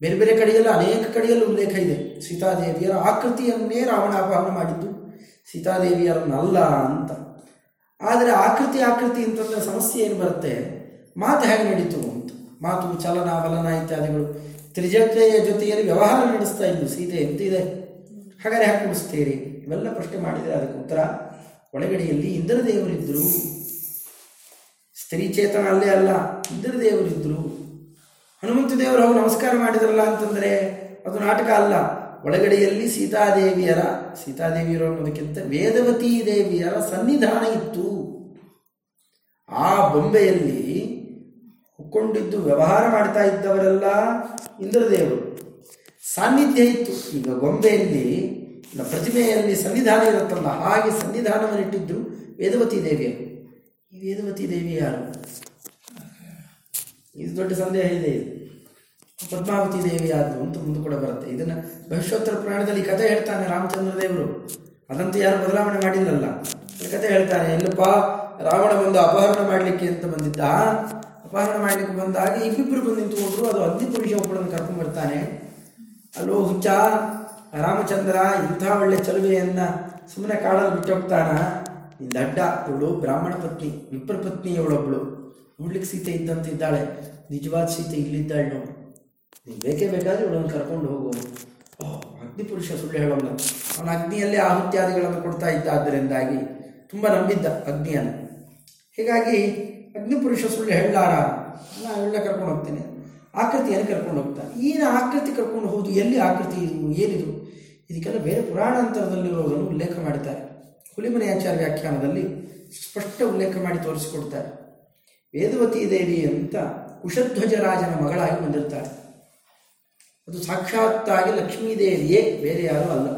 S1: ಬೇರೆ ಬೇರೆ ಕಡೆಯಲ್ಲ, ಅನೇಕ ಕಡೆಯಲ್ಲೂ ಉಲ್ಲೇಖ ಇದೆ. ಸೀತಾದೇವಿಯರ ಆಕೃತಿಯನ್ನೇ ರಾವಣ ಅಪಹರಣ ಮಾಡಿದ್ದು. ಸೀತಾದೇವಿಯರನ್ನಲ್ಲ ಅಂತ. ಆದರೆ ಆಕೃತಿ ಆಕೃತಿ ಅಂತಂದ್ರೆ ಸಮಸ್ಯೆ ಏನು ಬರುತ್ತೆ? ಮಾತು ಹೇಗೆ ನಡೀತು ಅಂತ? ಮಾತು, ಚಲನ, ವಲನ ಇತ್ಯಾದಿಗಳು. ತ್ರಿಜತೆಯ ಜೊತೆಯಲ್ಲಿ ವ್ಯವಹಾರ ನಡೆಸ್ತಾ ಇದ್ದು ಸೀತೆ ಎಂತಿದೆ? ಹಾಗಾದ್ರೆ ಹಾಕಿ ಮುಗಿಸ್ತೀರಿ ಇವೆಲ್ಲ ಪ್ರಶ್ನೆ ಮಾಡಿದರೆ ಅದಕ್ಕೆ ಉತ್ತರ, ಒಳಗಡೆಯಲ್ಲಿ ಇಂದ್ರದೇವರಿದ್ದರು ಸ್ತ್ರೀ ಚೇತನ ಅಲ್ಲೇ ಅಲ್ಲ ಇಂದ್ರದೇವರಿದ್ದರು ಹನುಮಂತ ದೇವರು ಅವರು ನಮಸ್ಕಾರ ಮಾಡಿದ್ರಲ್ಲ ಅಂತಂದರೆ, ಅದು ನಾಟಕ ಅಲ್ಲ. ಒಳಗಡೆಯಲ್ಲಿ ಸೀತಾದೇವಿಯರ, ಸೀತಾದೇವಿಯರು ಅನ್ನೋದಕ್ಕಿಂತ ವೇದವತೀ ದೇವಿಯರ ಸನ್ನಿಧಾನ ಇತ್ತು. ಆ ಬೊಂಬೆಯಲ್ಲಿ ಹುಕ್ಕೊಂಡಿದ್ದು ವ್ಯವಹಾರ ಮಾಡ್ತಾ ಇದ್ದವರೆಲ್ಲ ಇಂದ್ರದೇವರು. ಸಾನ್ನಿಧ್ಯ ಇತ್ತು. ಈಗ ಗೊಂಬೆಯಲ್ಲಿ ಪ್ರತಿಮೆಯಲ್ಲಿ ಸನ್ನಿಧಾನ ಇರುತ್ತಲ್ಲ, ಹಾಗೆ ಸನ್ನಿಧಾನವನ್ನಿಟ್ಟಿದ್ದು ವೇದವತಿ ದೇವಿಯರು. ಈ ವೇದವತಿ ದೇವಿ ಯಾರು? ಇದು ದೊಡ್ಡ ಸಂದೇಹ ಇದೆ ಇದು. ಪದ್ಮಾವತಿ ದೇವಿ ಆದ್ರು ಅಂತ ಮುಂದೆ ಕೂಡ ಬರುತ್ತೆ. ಇದನ್ನು ಭವಿಷ್ಯೋತ್ತರ ಪುರಾಣದಲ್ಲಿ ಕಥೆ ಹೇಳ್ತಾನೆ ರಾಮಚಂದ್ರ ದೇವರು. ಅದಂತೂ ಯಾರು ಬದಲಾವಣೆ ಮಾಡಿಲ್ಲಲ್ಲ. ಕಥೆ ಹೇಳ್ತಾನೆ ಎಲ್ಲಪ್ಪ ರಾವಣ ಬಂದು ಅಪಹರಣ ಮಾಡಲಿಕ್ಕೆ ಅಂತ ಬಂದಿದ್ದ. ಅಪಹರಣ ಮಾಡಲಿಕ್ಕೆ ಬಂದಾಗ ಇಬ್ಬಿಬ್ಬರು ಬಂದು ನಿಂತುಕೊಂಡ್ರು, ಅದು ಅಗ್ನಿ ಪುರುಷ ಒಬ್ಬಳನ್ನು ಕರ್ಕೊಂಡು ಬರ್ತಾನೆ. ಅಲ್ಲೋ ಹುಚ್ಚ, ರಾಮಚಂದ್ರ, ಇಂಥ ಒಳ್ಳೆ ಚಲುವೆಯನ್ನ ಸುಮ್ಮನೆ ಕಾಡಲ್ಲಿ ಬಿಟ್ಟೋಗ್ತಾನ ನಿಂದ ಅಡ್ಡ ಇವಳು ಬ್ರಾಹ್ಮಣ ಪತ್ನಿ, ವಿಪ್ರ ಪತ್ನಿ ಇವಳೊಬ್ಬಳು ನೋಡ್ಲಿಕ್ಕೆ ಸೀತೆ ಇದ್ದಂತಿದ್ದಾಳೆ. ನಿಜವಾದ ಸೀತೆ ಇಲ್ಲಿದ್ದಾಳೆ ನೋಡು. ನೀನು ಬೇಕೇ ಬೇಕಾದ್ರೆ ಇವಳನ್ನು ಕರ್ಕೊಂಡು ಹೋಗು. ಓಹ್ ಅಗ್ನಿ ಪುರುಷ ಸುಳ್ಳು ಹೇಳೋಲ್ಲ. ಅವನ ಅಗ್ನಿಯಲ್ಲೇ ಆಹುತ್ಯಾದಿಗಳನ್ನು ಕೊಡ್ತಾ ಇದ್ದ ಆದ್ದರಿಂದಾಗಿ ತುಂಬ ನಂಬಿದ್ದ ಅಗ್ನಿಯನ್ನು. ಹೀಗಾಗಿ ಅಗ್ನಿ ಪುರುಷ ಸುಳ್ಳು ಹೇಳಲಾರ ನಾನು ಹೇಳ ಕರ್ಕೊಂಡು ಹೋಗ್ತೇನೆ. ಆಕೃತಿಯನ್ನು ಕರ್ಕೊಂಡು ಹೋಗ್ತಾನೆ ಈನ ಆಕೃತಿ ಕರ್ಕೊಂಡು ಹೋದು ಎಲ್ಲಿ ಆಕೃತಿ ಇದು, ಏನಿದು? ಇದಕ್ಕೆಲ್ಲ ಬೇರೆ ಪುರಾಣಾಂತರದಲ್ಲಿರೋದನ್ನು ಉಲ್ಲೇಖ ಮಾಡ್ತಾರೆ ಹುಲಿಮನೆ ಆಚಾರ್ಯ ವ್ಯಾಖ್ಯಾನದಲ್ಲಿ ಸ್ಪಷ್ಟ ಉಲ್ಲೇಖ ಮಾಡಿ ತೋರಿಸಿಕೊಡ್ತಾರೆ. ವೇದವತಿ ದೇವಿ ಅಂತ ಕುಶಧ್ವಜರಾಜನ ಮಗಳಾಗಿ ಬಂದಿರ್ತಾರೆ. ಅದು ಸಾಕ್ಷಾತ್ತಾಗಿ ಲಕ್ಷ್ಮೀದೇವಿಯೇ, ಬೇರೆ ಯಾರೂ ಅಲ್ಲ.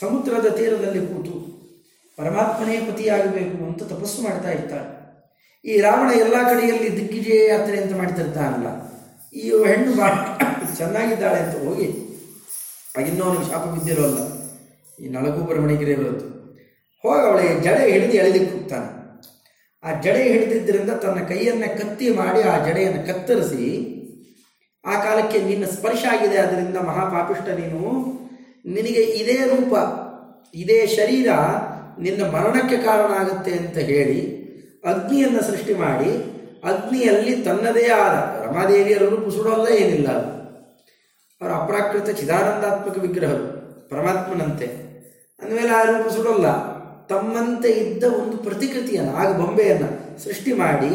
S1: ಸಮುದ್ರದ ತೀರದಲ್ಲಿ ಕೂತು ಪರಮಾತ್ಮನೇ ಪತಿಯಾಗಬೇಕು ಅಂತ ತಪಸ್ಸು ಮಾಡ್ತಾ ಇರ್ತಾಳೆ ಈ ರಾವಣ ಎಲ್ಲ ಕಡೆಯಲ್ಲಿ ದಿಗ್ವಿಜಯ ಯಾತ್ರೆ ಅಂತ ಮಾಡ್ತಿರ್ತಾನಲ್ಲ, ಈ ಹೆಣ್ಣು ಭಾಳ ಚೆನ್ನಾಗಿದ್ದಾಳೆ ಅಂತ ಹೋಗಿ ಇನ್ನೂ ಅವನಿಗೆ ಶಾಪ ಬಿದ್ದಿರೋಲ್ಲ. ಈ ನಳಗೂಬರ ಬರವಣಿಗೆ ಬರುತ್ತೆ ಹೋಗಿ ಅವಳಿಗೆ ಜಡೆ ಹಿಡಿದು ಎಳೆದಿ ಹೋಗ್ತಾನೆ. ಆ ಜಡೆ ಹಿಡಿದಿದ್ದರಿಂದ ತನ್ನ ಕೈಯನ್ನು ಕತ್ತಿ ಮಾಡಿ ಆ ಜಡೆಯನ್ನು ಕತ್ತರಿಸಿ, ಆ ಕಾಲಕ್ಕೆ ನಿನ್ನ ಸ್ಪರ್ಶ ಆಗಿದೆ ಅದರಿಂದ ಮಹಾಪಾಪಿಷ್ಟ ನೀನು, ನಿನಗೆ ಇದೇ ರೂಪ, ಇದೇ ಶರೀರ ನಿನ್ನ ಮರಣಕ್ಕೆ ಕಾರಣ ಆಗುತ್ತೆ ಅಂತ ಹೇಳಿ ಅಗ್ನಿಯನ್ನು ಸೃಷ್ಟಿ ಮಾಡಿ ಅಗ್ನಿಯಲ್ಲಿ ತನ್ನದೇ ಆದ ರಮಾದೇವಿಯರ ರೂಪ ಸುಡೋಲ್ಲ ಏನಿಲ್ಲ ಅವರ ಅಪ್ರಾಕೃತ ಚಿದಾನಂದಾತ್ಮಕ ವಿಗ್ರಹರು ಪರಮಾತ್ಮನಂತೆ. ಅಂದಮೇಲೆ ಆ ರೂಪ ತಮ್ಮಂತೆ ಇದ್ದ ಒಂದು ಪ್ರತಿಕೃತಿಯನ್ನು, ಆಗ ಬೊಂಬೆಯನ್ನು ಸೃಷ್ಟಿ ಮಾಡಿ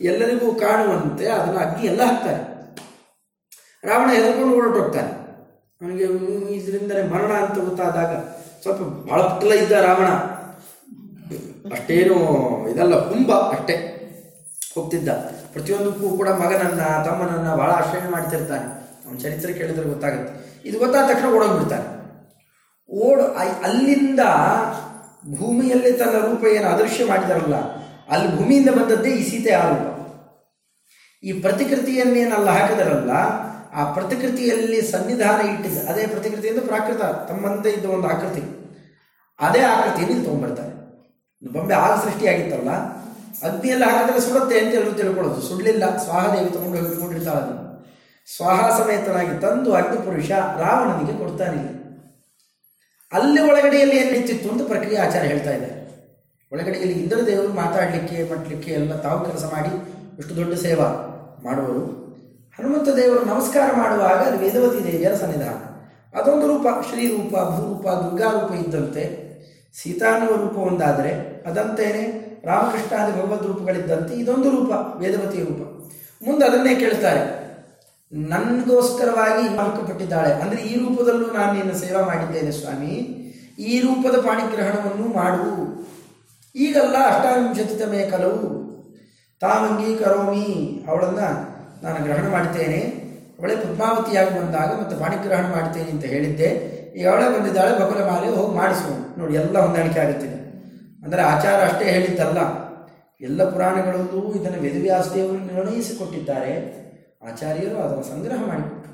S1: ಎಲ್ಲರಿಗೂ ಕಾಣುವಂತೆ ಅದನ್ನು ಅಗ್ನಿ ಎಲ್ಲ ಹಾಕ್ತಾರೆ. ರಾವಣ ಹೆದರ್ಕೊಂಡು ಹೊರಟೋಗ್ತಾನೆ ಅವನಿಗೆ, ಇದರಿಂದಲೇ ಮರಣ ಅಂತ ಗೊತ್ತಾದಾಗ ಸ್ವಲ್ಪ ಬಹಳ ಇದ್ದ ರಾವಣ. ಅಷ್ಟೇನು ಇದಲ್ಲ ಹುಂಬ ಅಷ್ಟೇ. ಹೋಗ್ತಿದ್ದ. ಪ್ರತಿಯೊಂದಕ್ಕೂ ಕೂಡ ಮಗನನ್ನ, ತಮ್ಮನನ್ನ ಬಹಳ ಆಶ್ರಯ ಮಾಡ್ತಿರ್ತಾನೆ. ಅವನ ಚರಿತ್ರೆ ಕೇಳಿದ್ರೆ ಗೊತ್ತಾಗುತ್ತೆ. ಇದು ಗೊತ್ತಾದ ತಕ್ಷಣ ಓಡೋಗ್ಬಿಡ್ತಾನೆ. ಓಡ್ ಅಲ್ಲಿಂದ ಭೂಮಿಯಲ್ಲಿ ತನ್ನ ರೂಪ ಏನು ಅದೃಶ್ಯ ಮಾಡಿದಾರಲ್ಲ, ಅಲ್ಲಿ ಭೂಮಿಯಿಂದ ಬಂದದ್ದೇ ಈ ಸೀತೆ ಆ ರೂಪ. ಈ ಪ್ರತಿಕೃತಿಯನ್ನೇನಲ್ಲ ಹಾಕಿದಾರಲ್ಲ, ಆ ಪ್ರತಿಕೃತಿಯಲ್ಲಿ ಸನ್ನಿಧಾನ ಇಟ್ಟಿದೆ ಅದೇ ಪ್ರತಿಕೃತಿಯಿಂದ ಪ್ರಾಕೃತ, ತಮ್ಮಂತೆ ಇದ್ದ ಒಂದು ಆಕೃತಿ. ಅದೇ ಆಕೃತಿಯನ್ನು ಇಲ್ಲಿ ತೊಗೊಂಡ್ಬರ್ತಾರೆ. ಬೊಂಬೆ ಆಗ ಸೃಷ್ಟಿಯಾಗಿತ್ತಲ್ಲ ಅಗ್ನಿಯಲ್ಲಿ ಹಾಕಿದ್ರೆ ಸುಡುತ್ತೆ ಅಂತ ಎಲ್ಲರೂ ತಿಳ್ಕೊಳ್ಳೋದು. ಸುಳ್ಳಿಲ್ಲ ಸ್ವಾಹದೇವಿ ತಗೊಂಡು ಹೋಗಿ ಇಟ್ಕೊಂಡಿರ್ತಾಳೆ ಅದನ್ನು ಸ್ವಾಹ ಸಮೇತನಾಗಿ ತಂದು ಅಗ್ನಿಪುರುಷ ರಾವಣನಿಗೆ ಕೊಡ್ತಾನೆ ಅಲ್ಲಿ ಒಳಗಡೆಯಲ್ಲಿ ಏನು ನಿಂತಿತ್ತು ಅಂತ ಪ್ರಕ್ರಿಯೆ ಆಚಾರ್ಯ ಹೇಳ್ತಾ ಇದ್ದಾರೆ. ಒಳಗಡೆಯಲ್ಲಿ ಇಂದ್ರ ದೇವರು ಮಾತಾಡಲಿಕ್ಕೆ ಮಟ್ಟಲಿಕ್ಕೆ ಎಲ್ಲ ತಾವು ಕೆಲಸ ಮಾಡಿ, ಇಷ್ಟು ದೊಡ್ಡ ಸೇವಾ ಮಾಡುವರು. ಹನುಮಂತ ದೇವರು ನಮಸ್ಕಾರ ಮಾಡುವಾಗ ಅದು ವೇದವತಿ ದೇವಿಯರ ಸನ್ನಿಧಾನ. ಅದೊಂದು ರೂಪ, ಶ್ರೀರೂಪ, ಭೂರೂಪ, ದುರ್ಗಾರೂಪ ಇದ್ದಂತೆ ಸೀತಾನುವ ರೂಪ ಒಂದಾದರೆ ಅದಂತೇನೆ ರಾಮಕೃಷ್ಣಾದಿ ಭಗವದ್ ರೂಪಗಳಿದ್ದಂತೆ ಇದೊಂದು ರೂಪ ವೇದವತಿ ರೂಪ. ಮುಂದೆ ಅದನ್ನೇ ಕೇಳ್ತಾರೆ ನನಗೋಸ್ಕರವಾಗಿ ಹಾಕಲ್ಪಟ್ಟಿದ್ದಾಳೆ ಅಂದರೆ ಈ ರೂಪದಲ್ಲೂ ನಾನು ನಿನ್ನ ಸೇವಾ ಮಾಡಿದ್ದೇನೆ ಸ್ವಾಮಿ. ಈ ರೂಪದ ಪಾಣಿಗ್ರಹಣವನ್ನು ಮಾಡು. ಈಗಲ್ಲ ಅಷ್ಟಾವಿಂಶತಿತಮೇ ಕಲವು. ತಾವಂಗಿ ಕರೋಮಿ ಅವಳನ್ನು ನಾನು ಗ್ರಹಣ ಮಾಡ್ತೇನೆ. ಅವಳೇ ಪದ್ಮಾವತಿಯಾಗಿ ಬಂದಾಗ ಮತ್ತು ಪಾಣಿಗ್ರಹಣ ಮಾಡ್ತೇನೆ ಅಂತ ಹೇಳಿದ್ದೆ. ಈಗ ಅವಳೇ ಬಂದಿದ್ದಾಳೆ, ಬಕುಲ ಮಾಲೆ ಹೋಗಿ ಮಾಡಿಸು ನೋಡಿ, ಎಲ್ಲ ಹೊಂದಾಣಿಕೆ ಆಗುತ್ತಿದೆ. ಅಂದರೆ ಆಚಾರ ಅಷ್ಟೇ ಹೇಳಿದ್ದಲ್ಲ. ಎಲ್ಲ ಪುರಾಣಗಳಲ್ಲೂ ಇದನ್ನು ವೇದವ್ಯಾಸದೇವರು ನಿರ್ಣಯಿಸಿಕೊಟ್ಟಿದ್ದಾರೆ. ಆಚಾರ್ಯರು ಅದನ್ನು ಸಂಗ್ರಹ ಮಾಡಿಕೊಟ್ರು.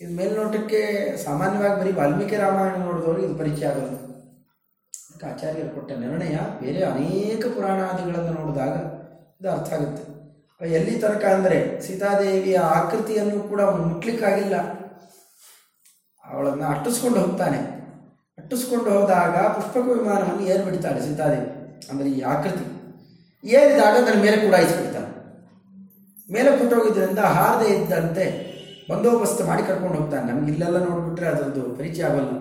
S1: ಇದು ಮೇಲ್ನೋಟಕ್ಕೆ ಸಾಮಾನ್ಯವಾಗಿ ಬರೀ ವಾಲ್ಮೀಕಿ ರಾಮಾಯಣ ನೋಡಿದವರು ಇದು ಪರಿಚಯ ಅದಕ್ಕೆ ಆಚಾರ್ಯರು ಕೊಟ್ಟ ನಿರ್ಣಯ ಬೇರೆ ಅನೇಕ ಪುರಾಣಾದಿಗಳನ್ನು ನೋಡಿದಾಗ ಇದು ಅರ್ಥ ಆಗುತ್ತೆ. ಎಲ್ಲಿ ತನಕ ಅಂದರೆ ಸೀತಾದೇವಿಯ ಆಕೃತಿಯನ್ನು ಕೂಡ ಮುಟ್ಲಿಕ್ಕಾಗಿಲ್ಲ. ಅವಳನ್ನು ಅಟ್ಟಿಸ್ಕೊಂಡು ಹೋಗ್ತಾನೆ. ಅಟ್ಟಿಸ್ಕೊಂಡು ಹೋದಾಗ ಪುಷ್ಪಕ ವಿಮಾನವನ್ನು ಏರ್ ಬಿಡ್ತಾಳೆ ಸೀತಾದೇವಿ ಅಂದರೆ ಈ ಆಕೃತಿ. ಏರಿದಾಗ ಅದರ ಮೇಲೆ ಕೂಡ ಇಸ್ಬಿಡ್ತಾನೆ ಮೇಲೆ ಕೊಟ್ಟೋಗಿದ್ದರಿಂದ ಹಾರದೆ ಇದ್ದಂತೆ ಬಂದೋಬಸ್ತ್ ಮಾಡಿ ಕರ್ಕೊಂಡು ಹೋಗ್ತಾನೆ. ನಮ್ಗೆ ಇಲ್ಲೆಲ್ಲ ನೋಡಿಬಿಟ್ರೆ ಅದರದ್ದು ಪರಿಚಯ ಆಗಲ್ಲ.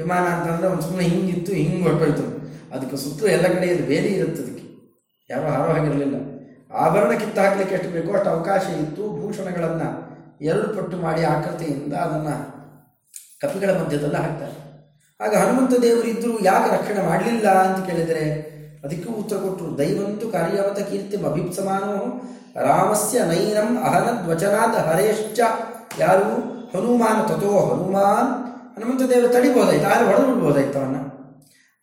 S1: ವಿಮಾನ ಅಂತಂದ್ರೆ ಒಂದು ಸುಮ್ಮನೆ ಹಿಂಗಿತ್ತು, ಹಿಂಗೆ ಹೊರಟೋಯ್ತು. ಅದಕ್ಕೆ ಸುತ್ತಲೂ ಎಲ್ಲ ಕಡೆಯಲ್ಲಿ ಬೇರೆ ಇರುತ್ತೆ ಅದಕ್ಕೆ. ಯಾರೋ ಹಾರೋ ಹಾಗಿರಲಿಲ್ಲ ಆಭರಣ ಕಿತ್ತು ಹಾಕಲಿಕ್ಕೆ ಎಷ್ಟು ಬೇಕೋ ಅಷ್ಟು ಅವಕಾಶ ಇತ್ತು. ಭೂಷಣಗಳನ್ನು ಎರಡು ಪಟ್ಟು ಮಾಡಿ ಆಕೃತಿಯಿಂದ ಅದನ್ನು ಕಪಿಗಳ ಮಧ್ಯದಲ್ಲ ಹಾಕ್ತಾರೆ. ಆಗ ಹನುಮಂತ ದೇವರಿದ್ದರೂ ಯಾಕೆ ರಕ್ಷಣೆ ಮಾಡಲಿಲ್ಲ ಅಂತ ಕೇಳಿದರೆ, ಅದಕ್ಕೂ ಉತ್ತರ ಕೊಟ್ಟರು, ದೈವಂತು ಕಾರ್ಯವತ ಕೀರ್ತಿ ಅಭಿಪ್ಸಮಾನೋ ರಾಮಸ್ಯ ನೈನಂ ಅಹನ ವಚನಾದ್ ಹರೇಶ್ಚ, ಯಾರು? ಹನುಮಾನ್ ತಥೋ ಹನುಮಾನ್. ಹನುಮಂತ ದೇವರು ತಡಿಬೋದಾಯ್ತು, ಆದರೆ ಹೊಡೆದು ಬಿಡ್ಬೋದಾಯ್ತು ಅವನ್ನ.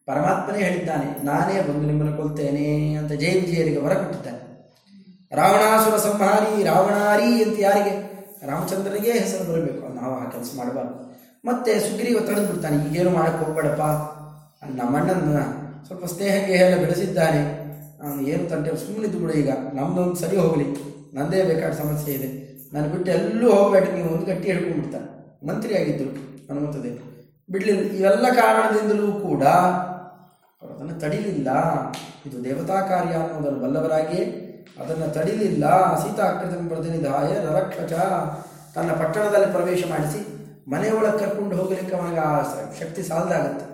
S1: ಪರಮಾತ್ಮನೇ ಹೇಳಿದ್ದಾನೆ, ನಾನೇ ಬಂದು ನಿಮ್ಮನ್ನು ಕೊಲ್ತೇನೆ ಅಂತ ಜಯ ವಿಜಯರಿಗೆ ಹೊರ ಕೊಟ್ಟಿದ್ದಾನೆ. ರಾವಣಾಸುರ ಸಂಹಾರಿ, ರಾವಣಾರಿ ಅಂತ ಯಾರಿಗೆ? ರಾಮಚಂದ್ರನಿಗೆ ಹೆಸರು ಬರಬೇಕು, ನಾವು ಆ ಕೆಲಸ ಮಾಡಬಾರ್ದು. ಮತ್ತೆ ಸುಗ್ರೀವ ತಡೆದು ಬಿಡ್ತಾನೆ ಈಗೇನು ಮಾಡಕ್ಕೆ ಹೋಗ್ಬೇಡಪ್ಪ? ನಮ್ಮಣ್ಣನ ಸ್ವಲ್ಪ ಸ್ನೇಹ ಎಲ್ಲ ಬೆಳೆಸಿದ್ದಾನೆ. ನಾನು ಏನು ತಂಟೆ ಸುಮ್ಮನಿದ್ದು ಬಿಡು ಈಗ. ನಮ್ದೊಂದು ಸರಿ ಹೋಗಲಿ. ನಂದೇ ಬೇಕಾದ ಸಮಸ್ಯೆ ಇದೆ. ನಾನು ಬಿಟ್ಟು ಎಲ್ಲೂ ಹೋಗಬೇಡ. ನೀವು ಒಂದು ಗಟ್ಟಿ ಹಿಡ್ಕೊಂಡ್ಬಿಡ್ತಾನೆ ಮಂತ್ರಿ ಆಗಿದ್ದರು ಹನುಮಂತ ಬಿಡಲಿಲ್ಲ ಇವೆಲ್ಲ ಕಾರಣದಿಂದಲೂ ಕೂಡ ಅವರು ಅದನ್ನು ತಡಿಲಿಲ್ಲ. ಇದು ದೇವತಾ ಕಾರ್ಯ ಅನ್ನೋದನ್ನು ಬಲ್ಲವರಾಗಿಯೇ ಅದನ್ನು ತಡಿಲಿಲ್ಲ. ಸೀತಾಕೃತ ಪ್ರತಿನಿಧಾಯ ನರಕ್ಷಚ, ತನ್ನ ಪಟ್ಟಣದಲ್ಲಿ ಪ್ರವೇಶ ಮಾಡಿಸಿ ಮನೆಯೊಳಗೆ ಕರ್ಕೊಂಡು ಹೋಗಲಿಕ್ಕೆ ಅವನಿಗೆ ಆ ಶಕ್ತಿ ಸಾಲದಾಗತ್ತೆ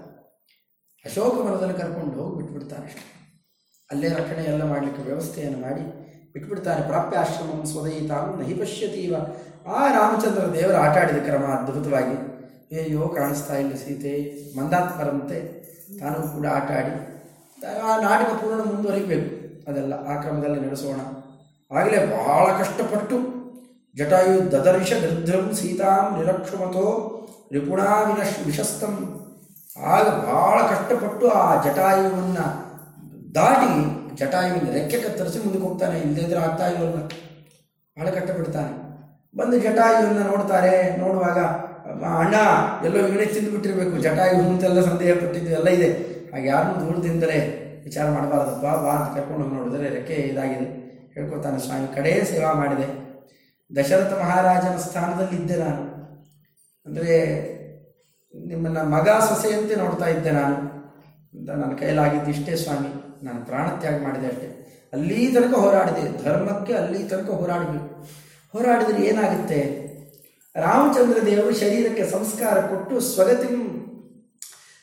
S1: ಅಶೋಕ ಮರದಲ್ಲಿ ಕರ್ಕೊಂಡು ಹೋಗಿ ಬಿಟ್ಬಿಡ್ತಾನೆ ಅಲ್ಲೇ ರಕ್ಷಣೆ ಎಲ್ಲ ಮಾಡಲಿಕ್ಕೆ ವ್ಯವಸ್ಥೆಯನ್ನು ಮಾಡಿ ಬಿಟ್ಬಿಡ್ತಾನೆ. ಪ್ರಾಪ್ಯಾಶ್ರಮಂ ಸ್ವದಯಿತಾಂ ನಹಿ ಪಶ್ಯತೀವ. ಆ ರಾಮಚಂದ್ರ ದೇವರು ಆಟ ಆಡಿದ ಕ್ರಮ ಅದ್ಭುತವಾಗಿ. ಅಯ್ಯೋ, ಕಾಣಿಸ್ತಾ ಇಲ್ಲ ಸೀತೆ. ಮಂದಾತ್ಮರಂತೆ ತಾನು ಕೂಡ ಆಟ ಆಡಿ. ಆ ನಾಟಕ ಪೂರ್ಣ ಮುಂದುವರಿಬೇಕು. ಅದೆಲ್ಲ ಆ ಕ್ರಮದಲ್ಲಿ ನಡೆಸೋಣ. ಆಗಲೇ ಬಹಳ ಕಷ್ಟಪಟ್ಟು ಜಟಾಯು ದದರ್ಶ ನಿರ್ಧಂ ಸೀತಾಂ ನಿರಕ್ಷಮತೋ ರಿಪುಣಾವಿನ ವಿಶಸ್ತಂ ಆಗ ಬಹಳ ಕಷ್ಟಪಟ್ಟು ಆ ಜಟಾಯುವನ್ನು ದಾಟಿ ಜಟಾಯುವಿನ ರೆಕ್ಕೆ ಕತ್ತರಿಸಿ ಮುಂದಕ್ಕೆ ಹೋಗ್ತಾನೆ. ಇಲ್ಲದೇ ಇದ್ರೆ ಆಗ್ತಾ ಇಲ್ಲವಲ್ಲ ಬಹಳ ಕಷ್ಟಪಡ್ತಾನೆ. ಬಂದು ಜಟಾಯುವನ್ನು ನೋಡ್ತಾರೆ. ನೋಡುವಾಗ ಅಣ್ಣ, ಎಲ್ಲೋ ಇವನೇ ತಿಂದುಬಿಟ್ಟಿರಬೇಕು ಜಟಾಯು ಅಂತೆಲ್ಲ ಸಂದೇಹ ಪಟ್ಟಿದ್ದು ಎಲ್ಲ ಇದೆ. ಹಾಗೆ ಯಾರನ್ನೂ ದೂರದಿಂದಲೇ ವಿಚಾರ ಮಾಡಬಾರ್ದಪ್ಪ, ಬಾ ಅಂತ ಕರ್ಕೊಂಡು ಹೋಗಿ ನೋಡಿದ್ರೆ ರೆಕ್ಕೆ ಇದಾಗಿದೆ. ಹೇಳ್ಕೊತಾನೆ ಸ್ವಾಮಿ, ಕಡೇ ಸೇವಾ ಮಾಡಿದೆ. ದಶರಥ ಮಹಾರಾಜನ ಸ್ಥಾನದಲ್ಲಿದ್ದೆ ನಾನು. ಅಂದರೆ ನಿಮ್ಮನ್ನು ಮಗ ಸೊಸೆಯಂತೆ ನೋಡ್ತಾ ಇದ್ದೆ ನಾನು. ಅಂತ ನನ್ನ ಕೈಲಾಗಿದ್ದು ಇಷ್ಟೇ ಸ್ವಾಮಿ. ನಾನು ಪ್ರಾಣತ್ಯಾಗ ಮಾಡಿದೆ ಅಷ್ಟೇ. ಅಲ್ಲಿ ತನಕ ಹೋರಾಡಿದೆ. ಧರ್ಮಕ್ಕೆ ಅಲ್ಲಿ ತನಕ ಹೋರಾಡಬೇಕು ಹೋರಾಡಿದರೆ ಏನಾಗುತ್ತೆ? ರಾಮಚಂದ್ರ ದೇವರು ಶರೀರಕ್ಕೆ ಸಂಸ್ಕಾರ ಕೊಟ್ಟು ಸ್ವಗತಿ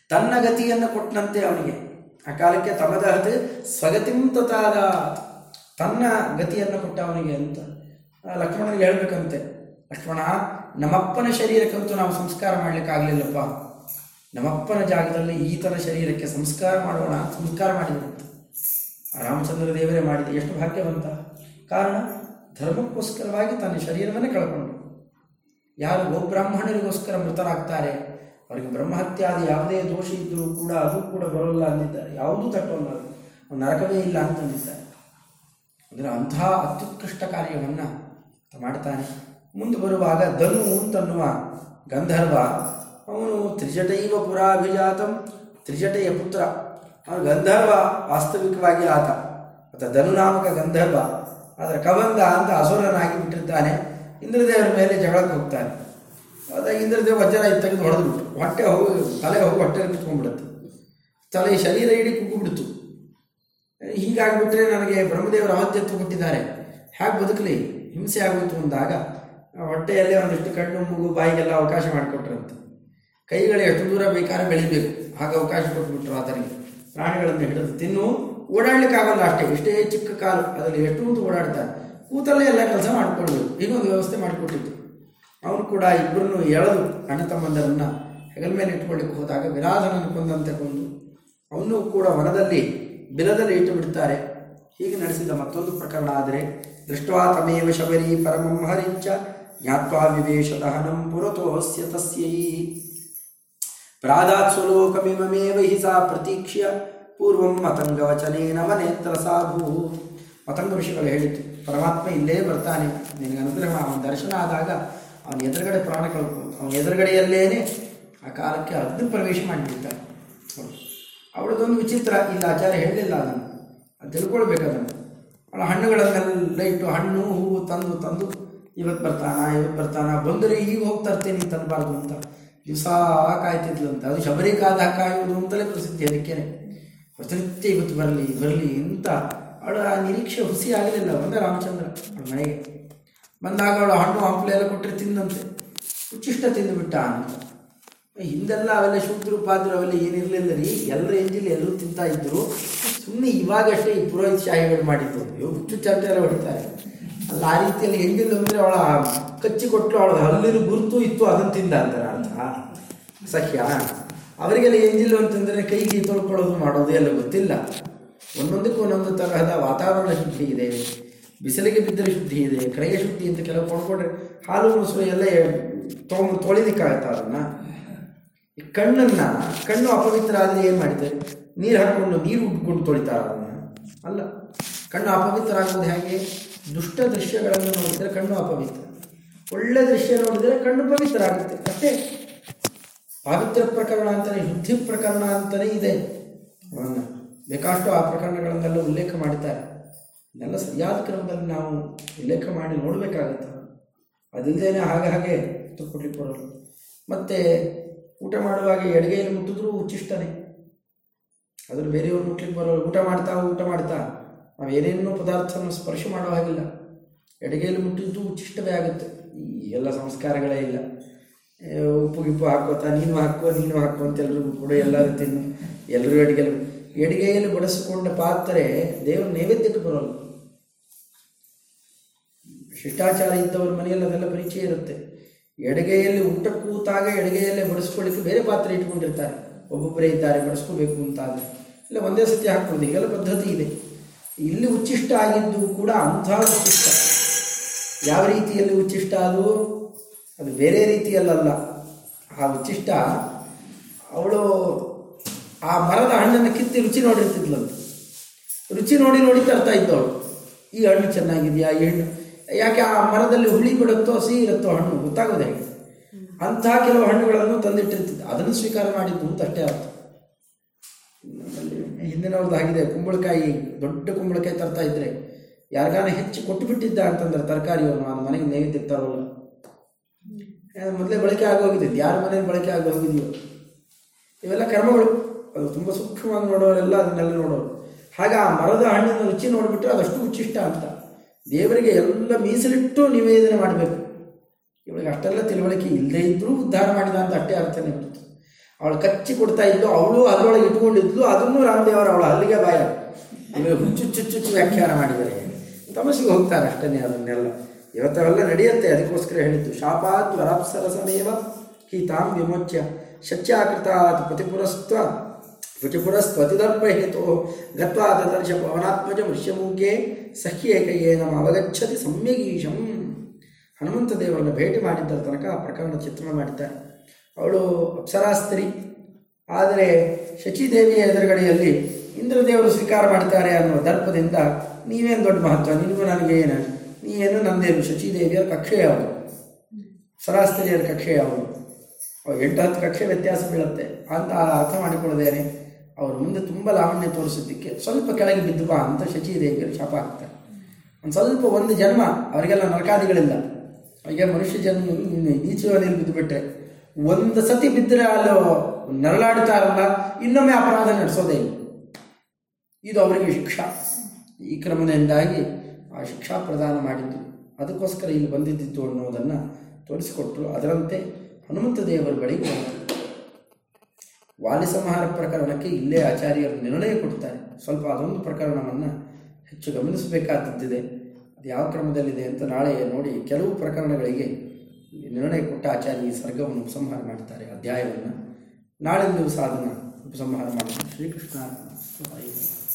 S1: ತನ್ನ ಗತಿಯನ್ನು ಕೊಟ್ಟನಂತೆ ಅವನಿಗೆ. ಆ ಕಾಲಕ್ಕೆ ತಮದಹದ ಸ್ವಗತಿಂ ತತಾದ ತನ್ನ ಗತಿಯನ್ನು ಕೊಟ್ಟ ಅವನಿಗೆ ಅಂತ. ಲಕ್ಷ್ಮಣನಿಗೆ ಹೇಳ್ಬೇಕಂತೆ, ಲಕ್ಷ್ಮಣ, ನಮ್ಮಪ್ಪನ ಶರೀರಕ್ಕಂತೂ ನಾವು ಸಂಸ್ಕಾರ ಮಾಡಲಿಕ್ಕಾಗಲಿಲ್ಲಪ್ಪ. ನಮ್ಮಪ್ಪನ ಜಾಗದಲ್ಲಿ ಈತನ ಶರೀರಕ್ಕೆ ಸಂಸ್ಕಾರ ಮಾಡೋಣ ಸಂಸ್ಕಾರ ಮಾಡಿದಂತ ರಾಮಚಂದ್ರ ದೇವರೇ ಮಾಡಿದ ಎಷ್ಟು ಭಾಗ್ಯವಂತ. ಕಾರಣ, ಧರ್ಮಕ್ಕೋಸ್ಕರವಾಗಿ ತನ್ನ ಶರೀರವನ್ನೇ ಕಳ್ಕೊಂಡು ಯಾರು ಗೋಬ್ರಾಹ್ಮಣರಿಗೋಸ್ಕರ ಮೃತರಾಗ್ತಾರೆ, ಅವರಿಗೆ ಬ್ರಹ್ಮಹತ್ಯಾದಿ ಯಾವುದೇ ದೋಷ ಇದ್ದರೂ ಕೂಡ ಅದು ಕೂಡ ಬರೋಲ್ಲ ಅಂದಿದ್ದಾರೆ. ಯಾವುದೂ ತಟ್ಟೋಲ್ಲ. ನರಕವೇ ಇಲ್ಲ ಅಂತಂದಿದ್ದಾರೆ. ಅಂದರೆ ಅಂತಹ ಅತ್ಯುತ್ಕೃಷ್ಟ ಕಾರ್ಯವನ್ನು ಮಾಡ್ತಾನೆ. ಮುಂದೆ ಬರುವಾಗ ಧನು ಅಂತನ್ನುವ ಗಂಧರ್ವ, ಅವನು ತ್ರಿಜಟೈವ ಪುರಾಭಿಜಾತಂ, ತ್ರಿಜಟೆಯ ಪುತ್ರ. ಅವನು ಗಂಧರ್ವ, ವಾಸ್ತವಿಕವಾಗಿ ಆತ. ಆತ ಧನುನಾಮಕ ಗಂಧರ್ವ. ಆದರೆ ಕಬಂಧ ಅಂತ ಅಸುರನಾಗಿ ಬಿಟ್ಟಿರ್ತಾನೆ. ಇಂದ್ರದೇವರ ಮೇಲೆ ಜಗಳಕ್ಕೆ ಹೋಗ್ತಾನೆ. ಅದ ಇಂದ್ರದೇವ ವಜ್ರ ತೆಗೆದು ಹೊಡೆದ್ಬಿಟ್ಟು ಹೊಟ್ಟೆ ಹೋಗಿ ತಲೆ ಹೋಗಿ ಹೊಟ್ಟೆ ಕಿತ್ಕೊಂಡ್ಬಿಡುತ್ತೆ. ತಲೆ ಶರೀರ ಇಡೀ ಕುಗ್ಗುಬಿಡ್ತು. ಹೀಗಾಗಿಬಿಟ್ರೆ ನನಗೆ ಬ್ರಹ್ಮದೇವರ ಅವಧ್ಯತ್ವ ಕೊಟ್ಟಿದ್ದಾರೆ. ಹೇಗೆ ಬದುಕಲಿ? ಹಿಂಸೆ ಆಗುತ್ತು ಅಂದಾಗ ಹೊಟ್ಟೆಯಲ್ಲೇ ಒಂದಿಷ್ಟು ಕಣ್ಣು, ಮೂಗು, ಬಾಯಿಗೆಲ್ಲ ಅವಕಾಶ ಮಾಡಿಕೊಟ್ರಂತೆ. ಕೈಗಳು ಎಷ್ಟು ದೂರ ಬೇಕಾದ್ರೆ ಬೆಳಿಬೇಕು. ಹಾಗೆ ಅವಕಾಶ ಕೊಟ್ಬಿಟ್ರು ಆತನಿಗೆ. ಪ್ರಾಣಿಗಳನ್ನು ಹಿಡಿದು ತಿನ್ನು. ಓಡಾಡ್ಲಿಕ್ಕಾಗಲ್ಲ ಅಷ್ಟೇ. ಇಷ್ಟೇ ಚಿಕ್ಕ ಕಾಲು. ಅದರಲ್ಲಿ ಎಷ್ಟು ಹೊತ್ತು ಓಡಾಡ್ತಾರೆ. ಕೂತಲ್ಲೇ ಎಲ್ಲ ಕೆಲಸ ಮಾಡ್ಕೊಳ್ಬೇಕು. ಇನ್ನೊಂದು ವ್ಯವಸ್ಥೆ ಮಾಡಿಕೊಟ್ಟಿತ್ತು ಅವನು ಕೂಡ ಇಬ್ಬರನ್ನು ಎಳೆದು ಅಣ್ಣ ತಮ್ಮಂದರನ್ನು ಹೆಗಲ ಮೇಲೆ ಇಟ್ಕೊಳ್ಳಿಕ್ಕೆ ಹೋದಾಗ ವಿರಾಧನನ್ನು ಕೊಂದಂತೆ ಕೊಂದು ಅವನು ಕೂಡ ವನದಲ್ಲಿ, ಬಿಲದಲ್ಲಿ ಇಟ್ಟು ಬಿಡ್ತಾರೆ. ಹೀಗೆ ನಡೆಸಿದ ಮತ್ತೊಂದು ಪ್ರಕರಣ ಆದರೆ ದೃಷ್ಟ್ವಾ ತಮೇವ ಶಬರಿ ಪರಮಂ ಹರಿಂಚ ಜ್ಞಾತ್ವಾ ವಿವೇಶ ದಹನಂ ಪುರತೋಸ್ಯ ತಸ್ಯೈ ಪ್ರಾದಾತ್ ಸ್ವಲೋಕಮಿಮಮೇವ ಹಿ ಸಾ ಪ್ರತೀಕ್ಷ್ಯ ಪೂರ್ವಂ ಮತಂಗವಚನೇನ ಮನೇತ್ರ ಸಾಭೂ ಮತಂಗ ಋಷಿಗಳು ಹೇಳಿತು ಪರಮಾತ್ಮ ಇಲ್ಲೇ ಬರ್ತಾನೆ, ನಿನಗೆ ಅನುಗ್ರಹ ಅವನ ದರ್ಶನ ಆದಾಗ ಅವನ ಎದುರುಗಡೆ ಪ್ರಾಣ ಕಳ್ಕೊಂಡು ಅವನ ಎದುರುಗಡೆಯಲ್ಲೇನೆ ಆ ಕಾಲಕ್ಕೆ ಅಗ್ನಿ ಪ್ರವೇಶ ಮಾಡಿಬಿಡ್ತಾನೆ. ಅವಳದೊಂದು ವಿಚಿತ್ರ, ಇಲ್ಲಿ ಆಚಾರ್ಯ ಹೇಳಲಿಲ್ಲ ಅದನ್ನು. ಅದು ತಿಳ್ಕೊಳ್ಬೇಕು ಅದನ್ನು. ಅವಳ ಹಣ್ಣುಗಳನ್ನೆಲ್ಲ ಇಟ್ಟು ಹಣ್ಣು, ಹೂವು ತಂದು ತಂದು ಇವತ್ತು ಬರ್ತಾನ ಇವತ್ತು ಬರ್ತಾನ, ಬಂದರೆ ಈಗ ಹೋಗ್ತಾ ಇರ್ತೇನೆ ತನ್ನಬಾರ್ದು ಅಂತ. ದಿವಸ ಅಂತ ಅದು ಶಬರಿಕಾದ ಕಾಯುವುದು ಅಂತಲೇ ಪ್ರಸಿದ್ಧಿ, ಅದಕ್ಕೇನೆ. ಪ್ರತಿನಿತ್ಯ ಇವತ್ತು ಬರಲಿ ಬರಲಿ ಅಂತ ಅವಳು ಆ ನಿರೀಕ್ಷೆ ಹುಸಿ ಆಗಲಿಲ್ಲ, ಬಂದ ರಾಮಚಂದ್ರ ಅವಳ ಮನೆಗೆ. ಬಂದಾಗ ಅವಳು ಹಣ್ಣು ಹಂಪಲೆ ಎಲ್ಲ ಕೊಟ್ಟರೆ ತಿಂದಂತೆ. ಉಚ್ಚಿಷ್ಟ ತಿಂದುಬಿಟ್ಟ ಅಂತ ಹಿಂದೆಲ್ಲ ಅವೆಲ್ಲ ಶುದ್ಧರು ಪಾತ್ರ ಅವೆಲ್ಲ ಏನಿರಲಿಲ್ಲ ರೀ. ಎಲ್ಲರ ಎಂಜಿಲ್ ಎಲ್ಲರೂ ತಿಂತಾ ಇದ್ರು. ಸುಮ್ಮನೆ ಇವಾಗಷ್ಟೇ ಈ ಪುರೋಹಿತ ಶಾಹಿಗಳು ಮಾಡಿದ್ದು. ಚಂದ್ರ ಎಲ್ಲ ಹೊಡಿತಾರೆ. ಅಲ್ಲ ಆ ರೀತಿಯಲ್ಲಿ ಹೆಂಗಿಲ್ಲ ಅಂದರೆ ಅವಳ ಕಚ್ಚಿ ಕೊಟ್ಟರು ಅವಳ ಹಲ್ಲಿರು ಗುರುತು ಇತ್ತು, ಅದನ್ನು ತಿಂದ ಅಂತಾರೆ. ಅರ್ಥ ಸಖ್ಯ ಅವರಿಗೆಲ್ಲ ಹೆಂಗಿಲ್ಲ ಅಂತಂದರೆ ಕೈಗೆ ತೊಳ್ಕೊಳ್ಳೋದು ಮಾಡೋದು ಎಲ್ಲ ಗೊತ್ತಿಲ್ಲ. ಒಂದೊಂದಕ್ಕೂ ಒಂದೊಂದು ತರಹದ ವಾತಾವರಣ ಶುದ್ಧಿ ಇದೆ. ಬಿಸಿಲಿಗೆ ಬಿದ್ದರೆ ಶುದ್ಧಿ ಇದೆ. ಕ್ರಯ ಶುದ್ಧಿ ಅಂತ ಕೆಲವು ಕೊಂಡ್ಕೊಂಡ್ರೆ ಹಾಲು ಮೊಸರು ಎಲ್ಲ ತೊಗೊಂಡು ತೊಳಿಲಿಕ್ಕಾಗತ್ತ ಅದನ್ನು? ಈ ಕಣ್ಣನ್ನ, ಕಣ್ಣು ಅಪವಿತ್ರ ಆದರೆ ಏನು ಮಾಡ್ತಾರೆ ನೀರು ಹಾಕೊಂಡು ನೀರು ಉಟ್ಕೊಂಡು ತೊಳಿತಾರ ಅದನ್ನು ಅಲ್ಲ, ಕಣ್ಣು ಅಪವಿತ್ರ ಆಗೋದು ಹೇಗೆ? ದುಷ್ಟ ದೃಶ್ಯಗಳನ್ನು ನೋಡಿದರೆ ಕಣ್ಣು ಅಪವಿತ್ರ. ಒಳ್ಳೆ ದೃಶ್ಯ ನೋಡಿದರೆ ಕಣ್ಣು ಪವಿತ್ರ ಆಗುತ್ತೆ. ಅಷ್ಟೇ ಪಾವಿತ್ರ ಪ್ರಕರಣ ಅಂತಲೇ ಯುದ್ಧ ಪ್ರಕರಣ ಅಂತಲೇ ಇದೆ. ಬೇಕಾಷ್ಟು ಆ ಪ್ರಕರಣಗಳನ್ನೆಲ್ಲ ಉಲ್ಲೇಖ ಮಾಡ್ತಾರೆ ಇದೆಲ್ಲ ಸರಿಯಾದ ಕ್ರಮದಲ್ಲಿ ನಾವು ಉಲ್ಲೇಖ ಮಾಡಿ ನೋಡಬೇಕಾಗುತ್ತೆ. ಅದಿಲ್ಲದೇನೆ ಹಾಗೆ ಹಾಗೆ ಕೊಡ್ಲಿಕ್ಕೆ ಬರೋಲ್ಲ. ಮತ್ತು ಊಟ ಮಾಡುವಾಗ ಎಡಗೈಯಲ್ಲಿ ಮುಟ್ಟಿದ್ರೂ ಉಚ್ಚಿಷ್ಟನೇ. ಅದನ್ನು ಬೇರೆಯವ್ರು ಮುಟ್ಲಿಕ್ಕೆ ಬರೋ ಊಟ ಮಾಡ್ತಾ ಊಟ ಮಾಡ್ತಾ, ನಾವು ಏನೇನೋ ಪದಾರ್ಥವನ್ನು ಸ್ಪರ್ಶ ಮಾಡೋ ಹಾಗಿಲ್ಲ. ಎಡಗೈಯಲ್ಲಿ ಮುಟ್ಟಿದ್ದು ಉಚ್ಚಿಷ್ಟವೇ ಆಗುತ್ತೆ. ಈ ಎಲ್ಲ ಸಂಸ್ಕಾರಗಳೇ ಇಲ್ಲ. ಉಪ್ಪು, ಗಿಪ್ಪು ಹಾಕೋತಾ ನೀನು ಹಾಕೋ ನೀನು ಹಾಕೋ ಅಂತ ಎಲ್ರಿಗೂ ಕೂಡ ಎಲ್ಲರೂ ತಿನ್ನು ಎಲ್ಲರೂ ಎಡಗೈಲು ಎಡಗೈಯಲ್ಲಿ ಬಡಿಸಿಕೊಂಡ ಪಾತ್ರೆ ದೇವರ ನೈವೇದ್ಯಕ್ಕೆ ಬರೋಲ್ಲ. ಶಿಷ್ಟಾಚಾರ ಇದ್ದವ್ರ ಮನೆಯಲ್ಲಿ ಅದೆಲ್ಲ ಪರಿಚಯ ಇರುತ್ತೆ. ಎಡಗೈಯಲ್ಲಿ ಊಟ ಕೂತಾಗ ಎಡಗೈಯಲ್ಲೇ ಬಡಿಸ್ಕೊಳ್ಳಿಕ್ಕೆ ಬೇರೆ ಪಾತ್ರೆ ಇಟ್ಕೊಂಡಿರ್ತಾರೆ. ಒಬ್ಬೊಬ್ಬರೇ ಇದ್ದಾರೆ, ಬಡಿಸ್ಕೋಬೇಕು ಅಂತ ಆದರೆ ಇಲ್ಲ, ಒಂದೇ ಸತಿ ಹಾಕ್ಬೋದು ಹೀಗೆಲ್ಲ ಪದ್ಧತಿ ಇದೆ. ಇಲ್ಲಿ ಉಚ್ಚಿಷ್ಟ ಆಗಿದ್ದು ಕೂಡ ಅಂಥ ಉಚ್ಚಿಷ್ಟ. ಯಾವ ರೀತಿಯಲ್ಲಿ ಉಚ್ಚಿಷ್ಟ ಅದು? ಅದು ಬೇರೆ ರೀತಿಯಲ್ಲಲ್ಲ. ಆ ಉಚ್ಚಿಷ್ಟ, ಅವಳು ಆ ಮರದ ಹಣ್ಣನ್ನು ಕಿತ್ತಿ ರುಚಿ ನೋಡಿರ್ತಿದ್ಲಂತೆ. ರುಚಿ ನೋಡಿ ನೋಡಿ ತರ್ತಾ ಇದ್ದವಳು. ಈ ಹಣ್ಣು ಚೆನ್ನಾಗಿದೆಯಾ? ಈ ಹಣ್ಣು ಯಾಕೆ ಆ ಮರದಲ್ಲಿ ಹುಳಿ ಬಿಡುತ್ತೋ ಸಿಹಿ ಇರುತ್ತೋ ಹಣ್ಣು ಗೊತ್ತಾಗೋದೇ ಹೇಗೆ ಅಂತಹ ಕೆಲವು ಹಣ್ಣುಗಳನ್ನು ತಂದಿಟ್ಟಿರ್ತಿದ್ದ. ಅದನ್ನು ಸ್ವೀಕಾರ ಮಾಡಿದ್ದು ಅಂತ ಅಷ್ಟೇ ಅರ್ಥ ಹಿಂದಿನವ್ರದ್ದು ಆಗಿದೆ, ಕುಂಬಳಕಾಯಿ, ದೊಡ್ಡ ಕುಂಬಳಕಾಯಿ ತರ್ತಾ ಇದ್ರೆ ಯಾರಿಗಾನ ಹೆಚ್ಚು ಕೊಟ್ಟು ಬಿಟ್ಟಿದ್ದ ಅಂತಂದ್ರೆ ತರಕಾರಿಯನ್ನು ಅದು ಮನೆಗೆ ನೈವೇದ್ಯ ತರೋಲ್ಲ. ಮೊದಲೇ ಬಳಕೆ ಆಗೋಗಿದ್ದು ಯಾರ ಮನೇಲಿ ಬಳಕೆ ಆಗೋಗಿದೆಯೋ. ಇವೆಲ್ಲ ಕರ್ಮಗಳು. ಅದು ತುಂಬ ಸೂಕ್ಷ್ಮವಾಗಿ ನೋಡೋರೆಲ್ಲ ಅದನ್ನೆಲ್ಲ ನೋಡೋರು. ಹಾಗೆ ಆ ಮರದ ಹಣ್ಣಿನ ರುಚಿ ನೋಡಿಬಿಟ್ರೆ ಅದಷ್ಟು ಉಚ್ಚಿಷ್ಟ ಅಂತ. ದೇವರಿಗೆ ಎಲ್ಲ ಮೀಸಲಿಟ್ಟು ನಿವೇದನೆ ಮಾಡಬೇಕು. ಇವಳಿಗೆ ಅಷ್ಟೆಲ್ಲ ತಿಳುವಳಿಕೆ ಇಲ್ಲದೇ ಇದ್ದರೂ ಉದ್ಧಾರ ಮಾಡಿದ ಅಂತ ಅಷ್ಟೇ ಅರ್ಥನೆ ಬರುತ್ತೆ ಅವಳು ಕಚ್ಚಿ ಕೊಡ್ತಾ ಇದ್ದು ಅವಳು ಅದರೊಳಗೆ ಇಟ್ಕೊಂಡಿದ್ಲು, ಅದನ್ನು ರಾಮದೇವರು ಅವಳು ಅಲ್ಲಿಗೆ ಬಾಯ. ಇವರು ಹುಚ್ಚುಚ್ಚುಚ್ಚುಚ್ಚು ವ್ಯಾಖ್ಯಾನ ಮಾಡಿದರೆ ತಮಸಿಗೆ ಹೋಗ್ತಾರೆ ಅಷ್ಟನೇ ಅದನ್ನೆಲ್ಲ. ಇವತ್ತವೆಲ್ಲ ನಡೆಯುತ್ತೆ, ಅದಕ್ಕೋಸ್ಕರ ಹೇಳಿದ್ದು. ಶಾಪಾತ್ ವರಾಪ್ಸರಸಮೇವ ಕೀತಾಂ ವಿಮೋಚ್ಯ. ಶಚ್ಯಾಕೃತಾತ್ ಪ್ರತಿಪುರಸ್ತ್ವ. ಪ್ರತಿಪುರಸ್ತ್ವತಿದರ್ಪಹೇತೋ ಗತ್ವಾ ತದರ್ಶ ಪವನಾತ್ಮಜ ಮೃಷ್ಯಮೂಕೆ ನಮ್ಮ ಅವಗಚ್ಚತಿ ಸಮ್ಯಗೀಶಂ ಹನುಮಂತ ದೇವರನ್ನು ಭೇಟಿ ಮಾಡಿದ್ದರ ತನಕ ಆ ಪ್ರಕರಣ ಚಿತ್ರಣ ಮಾಡಿದ್ದಾರೆ ಅವಳು ಅಪ್ಸರಾಸ್ತ್ರಿ. ಆದರೆ ಶಚಿದೇವಿಯ ಎದುರುಗಡೆಯಲ್ಲಿ ಇಂದ್ರದೇವರು ಸ್ವೀಕಾರ ಮಾಡ್ತಾರೆ ಅನ್ನೋ ದರ್ಪದಿಂದ ನೀವೇನು ದೊಡ್ಡ ಮಹತ್ವ? ನಿನಗೂ ನನಗೆ ಏನು? ನೀ ಏನು ನಂದೇನು? ಶಚಿದೇವಿಯರ ಕಕ್ಷೆ ಯಾವುದು? ಸರಾಸ್ತ್ರೀಯರ ಕಕ್ಷೆ ಯಾವುದು? ಎಂಟು ಹತ್ತು ಕಕ್ಷೆ ವ್ಯತ್ಯಾಸ ಬೀಳುತ್ತೆ. ಅಂತ ಅರ್ಥ ಮಾಡಿಕೊಳ್ಳದೇನೆ. ಅವರು ಮುಂದೆ ತುಂಬ ಲಾವಣ್ಯ ತೋರಿಸಿದ್ದಕ್ಕೆ ಸ್ವಲ್ಪ ಕೆಳಗೆ ಬಿದ್ದು ಬಾ ಅಂತ ಶಚಿದೇವಿಯರು ಶಾಪ ಹಾಕ್ತಾರೆ. ಒಂದು ಸ್ವಲ್ಪ ಒಂದು ಜನ್ಮ ಅವರಿಗೆಲ್ಲ ನರಕಾದಿಗಳಿಲ್ಲ. ಅವರಿಗೆ ಮನುಷ್ಯ ಜನ್ಮ ನೀಚವಲ್ಲಿ ಬಿದ್ದುಬಿಟ್ರೆ ಒಂದು ಸತಿ ಬಿದ್ದರೆ ಅಲ್ಲೋ ನರಳಾಡ್ತಾರಲ್ಲ ಇನ್ನೊಮ್ಮೆ ಅಪರಾಧ ನಡೆಸೋದೇ ಇಲ್ಲ. ಇದು ಅವರಿಗೆ ಶಿಕ್ಷಾ. ಈ ಕ್ರಮದಿಂದಾಗಿ ಆ ಶಿಕ್ಷಾ ಪ್ರದಾನ ಮಾಡಿದ್ದು. ಅದಕ್ಕೋಸ್ಕರ ಇಲ್ಲಿ ಬಂದಿದ್ದಿತ್ತು ಅನ್ನೋದನ್ನು ತೋರಿಸಿಕೊಟ್ರು. ಅದರಂತೆ ಹನುಮಂತ ದೇವರ ಬಳಿಗೆ ವಾಲಿ ಸಂಹಾರ ಪ್ರಕರಣಕ್ಕೆ ಇಲ್ಲೇ ಆಚಾರ್ಯರು ನಿರ್ಣಯ ಕೊಡ್ತಾರೆ. ಸ್ವಲ್ಪ ಅದೊಂದು ಪ್ರಕರಣವನ್ನು ಹೆಚ್ಚು ಗಮನಿಸಬೇಕಾದದ್ದಿದೆ. ಅದು ಯಾವ ಕ್ರಮದಲ್ಲಿದೆ ಅಂತ ನಾಳೆ ನೋಡಿ ಕೆಲವು ಪ್ರಕರಣಗಳಿಗೆ ನಿರ್ಣಯ ಕೊಟ್ಟ ಆಚಾರ್ಯ ಈ ಸರ್ಗವನ್ನು ಉಪಸಂಹಾರ ಮಾಡ್ತಾರೆ, ಅಧ್ಯಾಯವನ್ನು. ನಾಳೆ ದಿವಸ ಅದನ್ನು ಉಪಸಂಹಾರ ಮಾಡ್ತಾರೆ ಶ್ರೀಕೃಷ್ಣ.